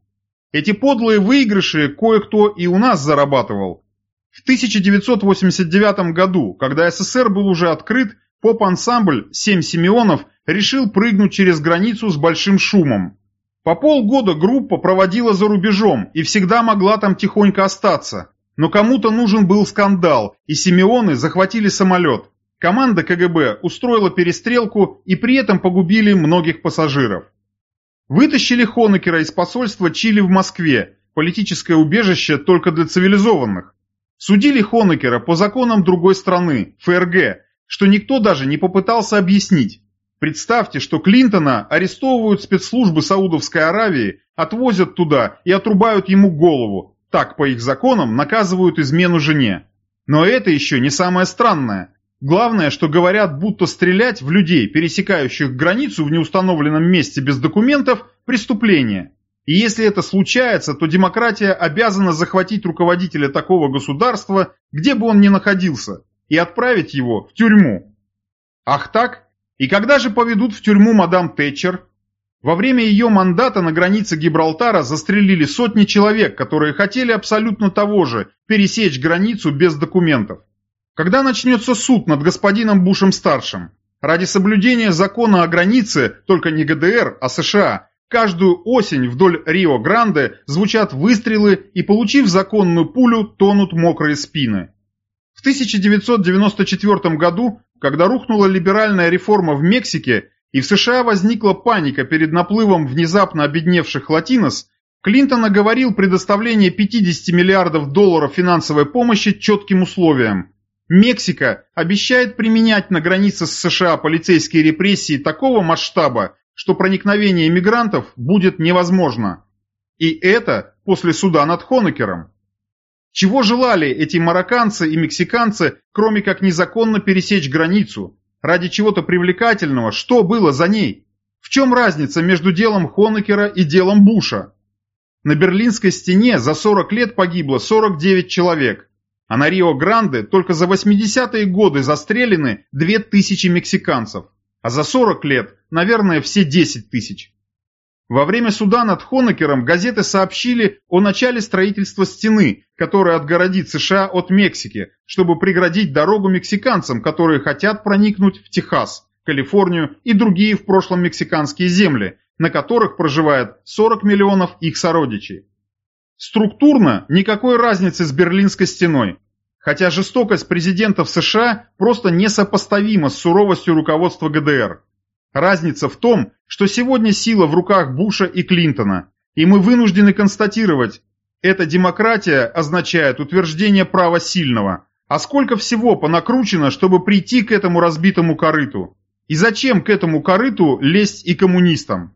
Эти подлые выигрыши кое-кто и у нас зарабатывал. В 1989 году, когда СССР был уже открыт, поп-ансамбль «Семь Симеонов» решил прыгнуть через границу с большим шумом. По полгода группа проводила за рубежом и всегда могла там тихонько остаться. Но кому-то нужен был скандал, и Симеоны захватили самолет. Команда КГБ устроила перестрелку и при этом погубили многих пассажиров. Вытащили Хонекера из посольства Чили в Москве, политическое убежище только для цивилизованных. Судили Хонекера по законам другой страны, ФРГ, что никто даже не попытался объяснить. Представьте, что Клинтона арестовывают спецслужбы Саудовской Аравии, отвозят туда и отрубают ему голову. Так, по их законам, наказывают измену жене. Но это еще не самое странное. Главное, что говорят, будто стрелять в людей, пересекающих границу в неустановленном месте без документов, преступление. И если это случается, то демократия обязана захватить руководителя такого государства, где бы он ни находился, и отправить его в тюрьму. Ах так? И когда же поведут в тюрьму мадам Тэтчер? Во время ее мандата на границе Гибралтара застрелили сотни человек, которые хотели абсолютно того же – пересечь границу без документов. Когда начнется суд над господином Бушем-старшим? Ради соблюдения закона о границе, только не ГДР, а США, каждую осень вдоль Рио-Гранде звучат выстрелы и, получив законную пулю, тонут мокрые спины. В 1994 году, когда рухнула либеральная реформа в Мексике и в США возникла паника перед наплывом внезапно обедневших латинос, Клинтон оговорил предоставление 50 миллиардов долларов финансовой помощи четким условиям – Мексика обещает применять на границе с США полицейские репрессии такого масштаба, что проникновение мигрантов будет невозможно. И это после суда над Хонекером. Чего желали эти марокканцы и мексиканцы, кроме как незаконно пересечь границу? Ради чего-то привлекательного, что было за ней? В чем разница между делом Хонекера и делом Буша? На Берлинской стене за 40 лет погибло 49 человек, а на Рио-Гранде только за 80-е годы застрелены 2000 мексиканцев, а за 40 лет, наверное, все 10 тысяч. Во время суда над Хонекером газеты сообщили о начале строительства стены, которая отгородит США от Мексики, чтобы преградить дорогу мексиканцам, которые хотят проникнуть в Техас, Калифорнию и другие в прошлом мексиканские земли, на которых проживает 40 миллионов их сородичей. Структурно никакой разницы с Берлинской стеной, хотя жестокость президентов США просто несопоставима с суровостью руководства ГДР. Разница в том, что сегодня сила в руках Буша и Клинтона, и мы вынуждены констатировать, эта демократия означает утверждение права сильного. А сколько всего понакручено, чтобы прийти к этому разбитому корыту? И зачем к этому корыту лезть и коммунистам?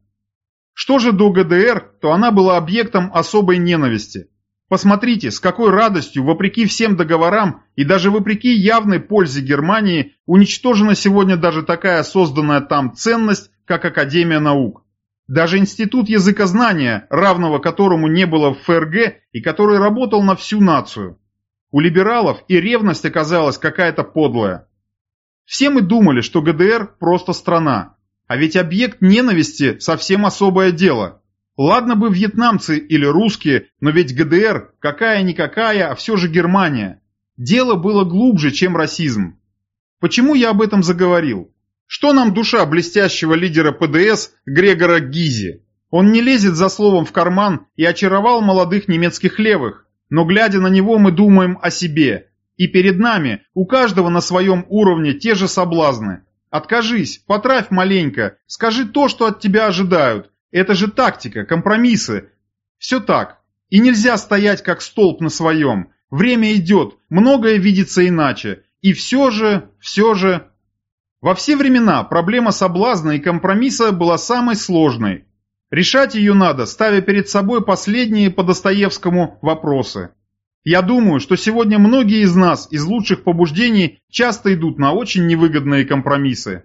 Что же до ГДР, то она была объектом особой ненависти. Посмотрите, с какой радостью, вопреки всем договорам и даже вопреки явной пользе Германии, уничтожена сегодня даже такая созданная там ценность, как Академия наук. Даже институт языкознания, равного которому не было в ФРГ и который работал на всю нацию. У либералов и ревность оказалась какая-то подлая. Все мы думали, что ГДР просто страна, а ведь объект ненависти совсем особое дело. Ладно бы вьетнамцы или русские, но ведь ГДР какая-никакая, а все же Германия. Дело было глубже, чем расизм. Почему я об этом заговорил? Что нам душа блестящего лидера ПДС Грегора Гизи? Он не лезет за словом в карман и очаровал молодых немецких левых, но глядя на него мы думаем о себе. И перед нами, у каждого на своем уровне те же соблазны. Откажись, потравь маленько, скажи то, что от тебя ожидают. Это же тактика, компромиссы. Все так. И нельзя стоять как столб на своем. Время идет, многое видится иначе. И все же, все же... Во все времена проблема соблазна и компромисса была самой сложной. Решать ее надо, ставя перед собой последние по Достоевскому вопросы. Я думаю, что сегодня многие из нас из лучших побуждений часто идут на очень невыгодные компромиссы.